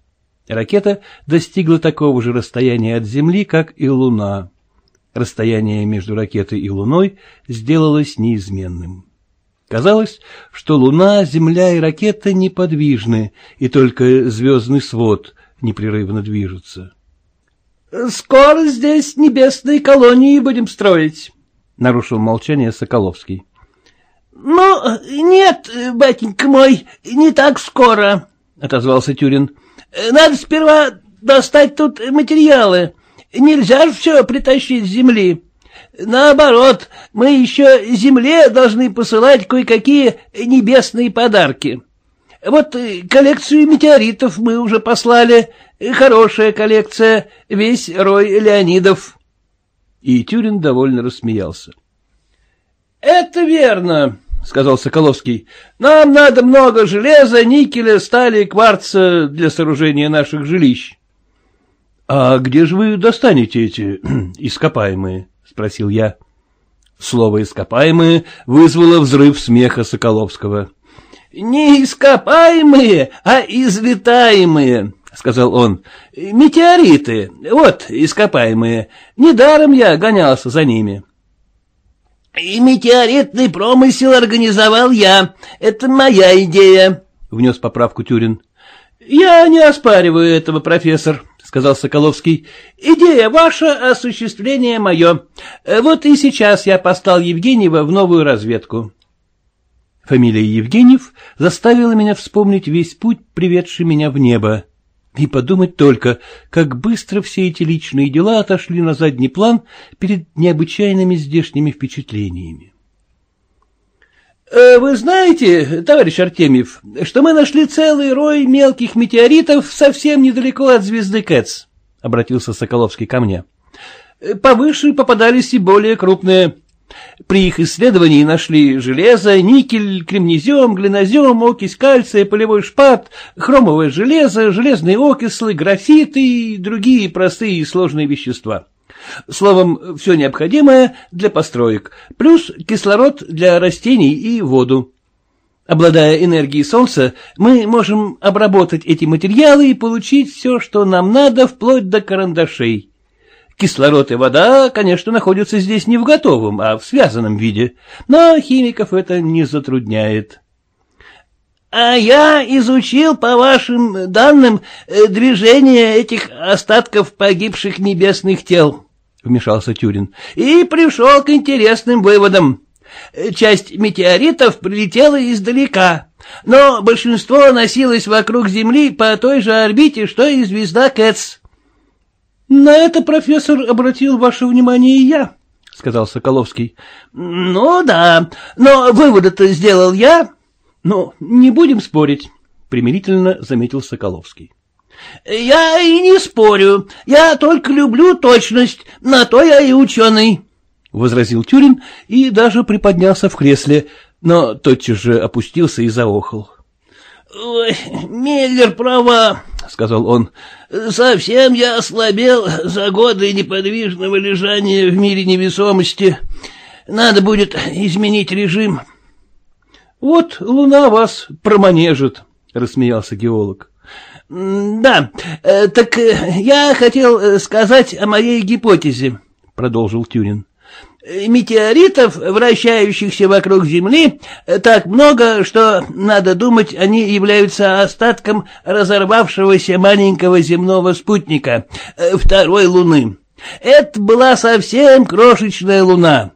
A: Ракета достигла такого же расстояния от Земли, как и Луна. Расстояние между ракетой и Луной сделалось неизменным. Казалось, что Луна, Земля и ракета неподвижны, и только звездный свод непрерывно движется.
C: — Скоро здесь небесные колонии будем строить, — нарушил молчание Соколовский. «Ну, нет, батенька мой, не так скоро», — отозвался Тюрин. «Надо сперва достать тут материалы. Нельзя же все притащить с земли. Наоборот, мы еще земле должны посылать кое-какие небесные подарки. Вот коллекцию метеоритов мы уже послали, хорошая коллекция, весь рой Леонидов».
A: И Тюрин довольно рассмеялся.
C: «Это верно», — сказал Соколовский. — Нам надо много железа, никеля, стали, кварца для сооружения наших жилищ.
A: — А где же вы достанете эти ископаемые? — спросил я. Слово «ископаемые» вызвало взрыв смеха Соколовского.
C: — Не ископаемые, а излетаемые, — сказал он. — Метеориты, вот ископаемые. Недаром я гонялся за ними. — и метеоритный промысел организовал я. Это моя идея, — внес поправку Тюрин. — Я не оспариваю этого, профессор, —— сказал Соколовский. — Идея ваша, осуществление мое. Вот и сейчас я послал Евгеньева в новую разведку. Фамилия Евгеньев заставила меня вспомнить весь путь, приведший меня в небо. И подумать только, как быстро все эти личные дела отошли на задний план перед необычайными здешними впечатлениями. Э, «Вы знаете, товарищ Артемьев, что мы нашли целый рой мелких метеоритов совсем недалеко от звезды Кэтс?» — обратился Соколовский ко мне. «Повыше попадались и более крупные. При их исследовании нашли железо, никель, кремнезем, глинозем, окись кальция, полевой шпат, хромовое железо, железные окислы, графит и другие простые и сложные вещества. Словом, все необходимое для построек, плюс кислород для растений и воду. Обладая энергией Солнца, мы можем обработать эти материалы и получить все, что нам надо, вплоть до карандашей. Кислород и вода, конечно, находятся здесь не в готовом, а в связанном виде, но химиков это не затрудняет. А я изучил, по вашим данным, э, движение этих остатков погибших небесных тел, — вмешался Тюрин, — и пришел к интересным выводам. Часть метеоритов прилетела издалека, но большинство носилось вокруг Земли по той же орбите, что и звезда Кэтс. — На это, профессор, обратил ваше внимание и я, — сказал Соколовский. — Ну да, но выводы-то сделал я. — Ну, не будем спорить, — примирительно заметил Соколовский. — Я и не спорю, я только люблю точность, на то я и ученый, — возразил Тюрин и даже приподнялся в кресле, но тотчас же опустился и заохал. — Ой, Миллер права, — сказал он, — совсем я ослабел за годы неподвижного лежания в мире невесомости. Надо будет изменить режим. — Вот луна вас проманежит, — рассмеялся геолог. — Да, э, так э, я хотел э, сказать о моей гипотезе, — продолжил Тюрин. Метеоритов, вращающихся вокруг Земли, так много, что, надо думать, они являются остатком разорвавшегося маленького земного спутника, э, второй Луны. Это была совсем крошечная Луна.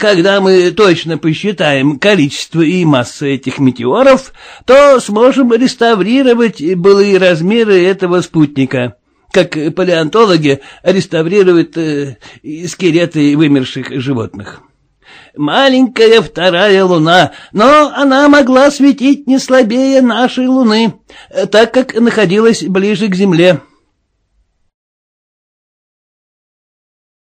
C: Когда мы точно посчитаем количество и массу этих метеоров, то сможем реставрировать былые размеры этого спутника как палеонтологи реставрируют э, скелеты вымерших животных. Маленькая вторая луна, но она могла светить не слабее нашей луны, так как находилась ближе к Земле.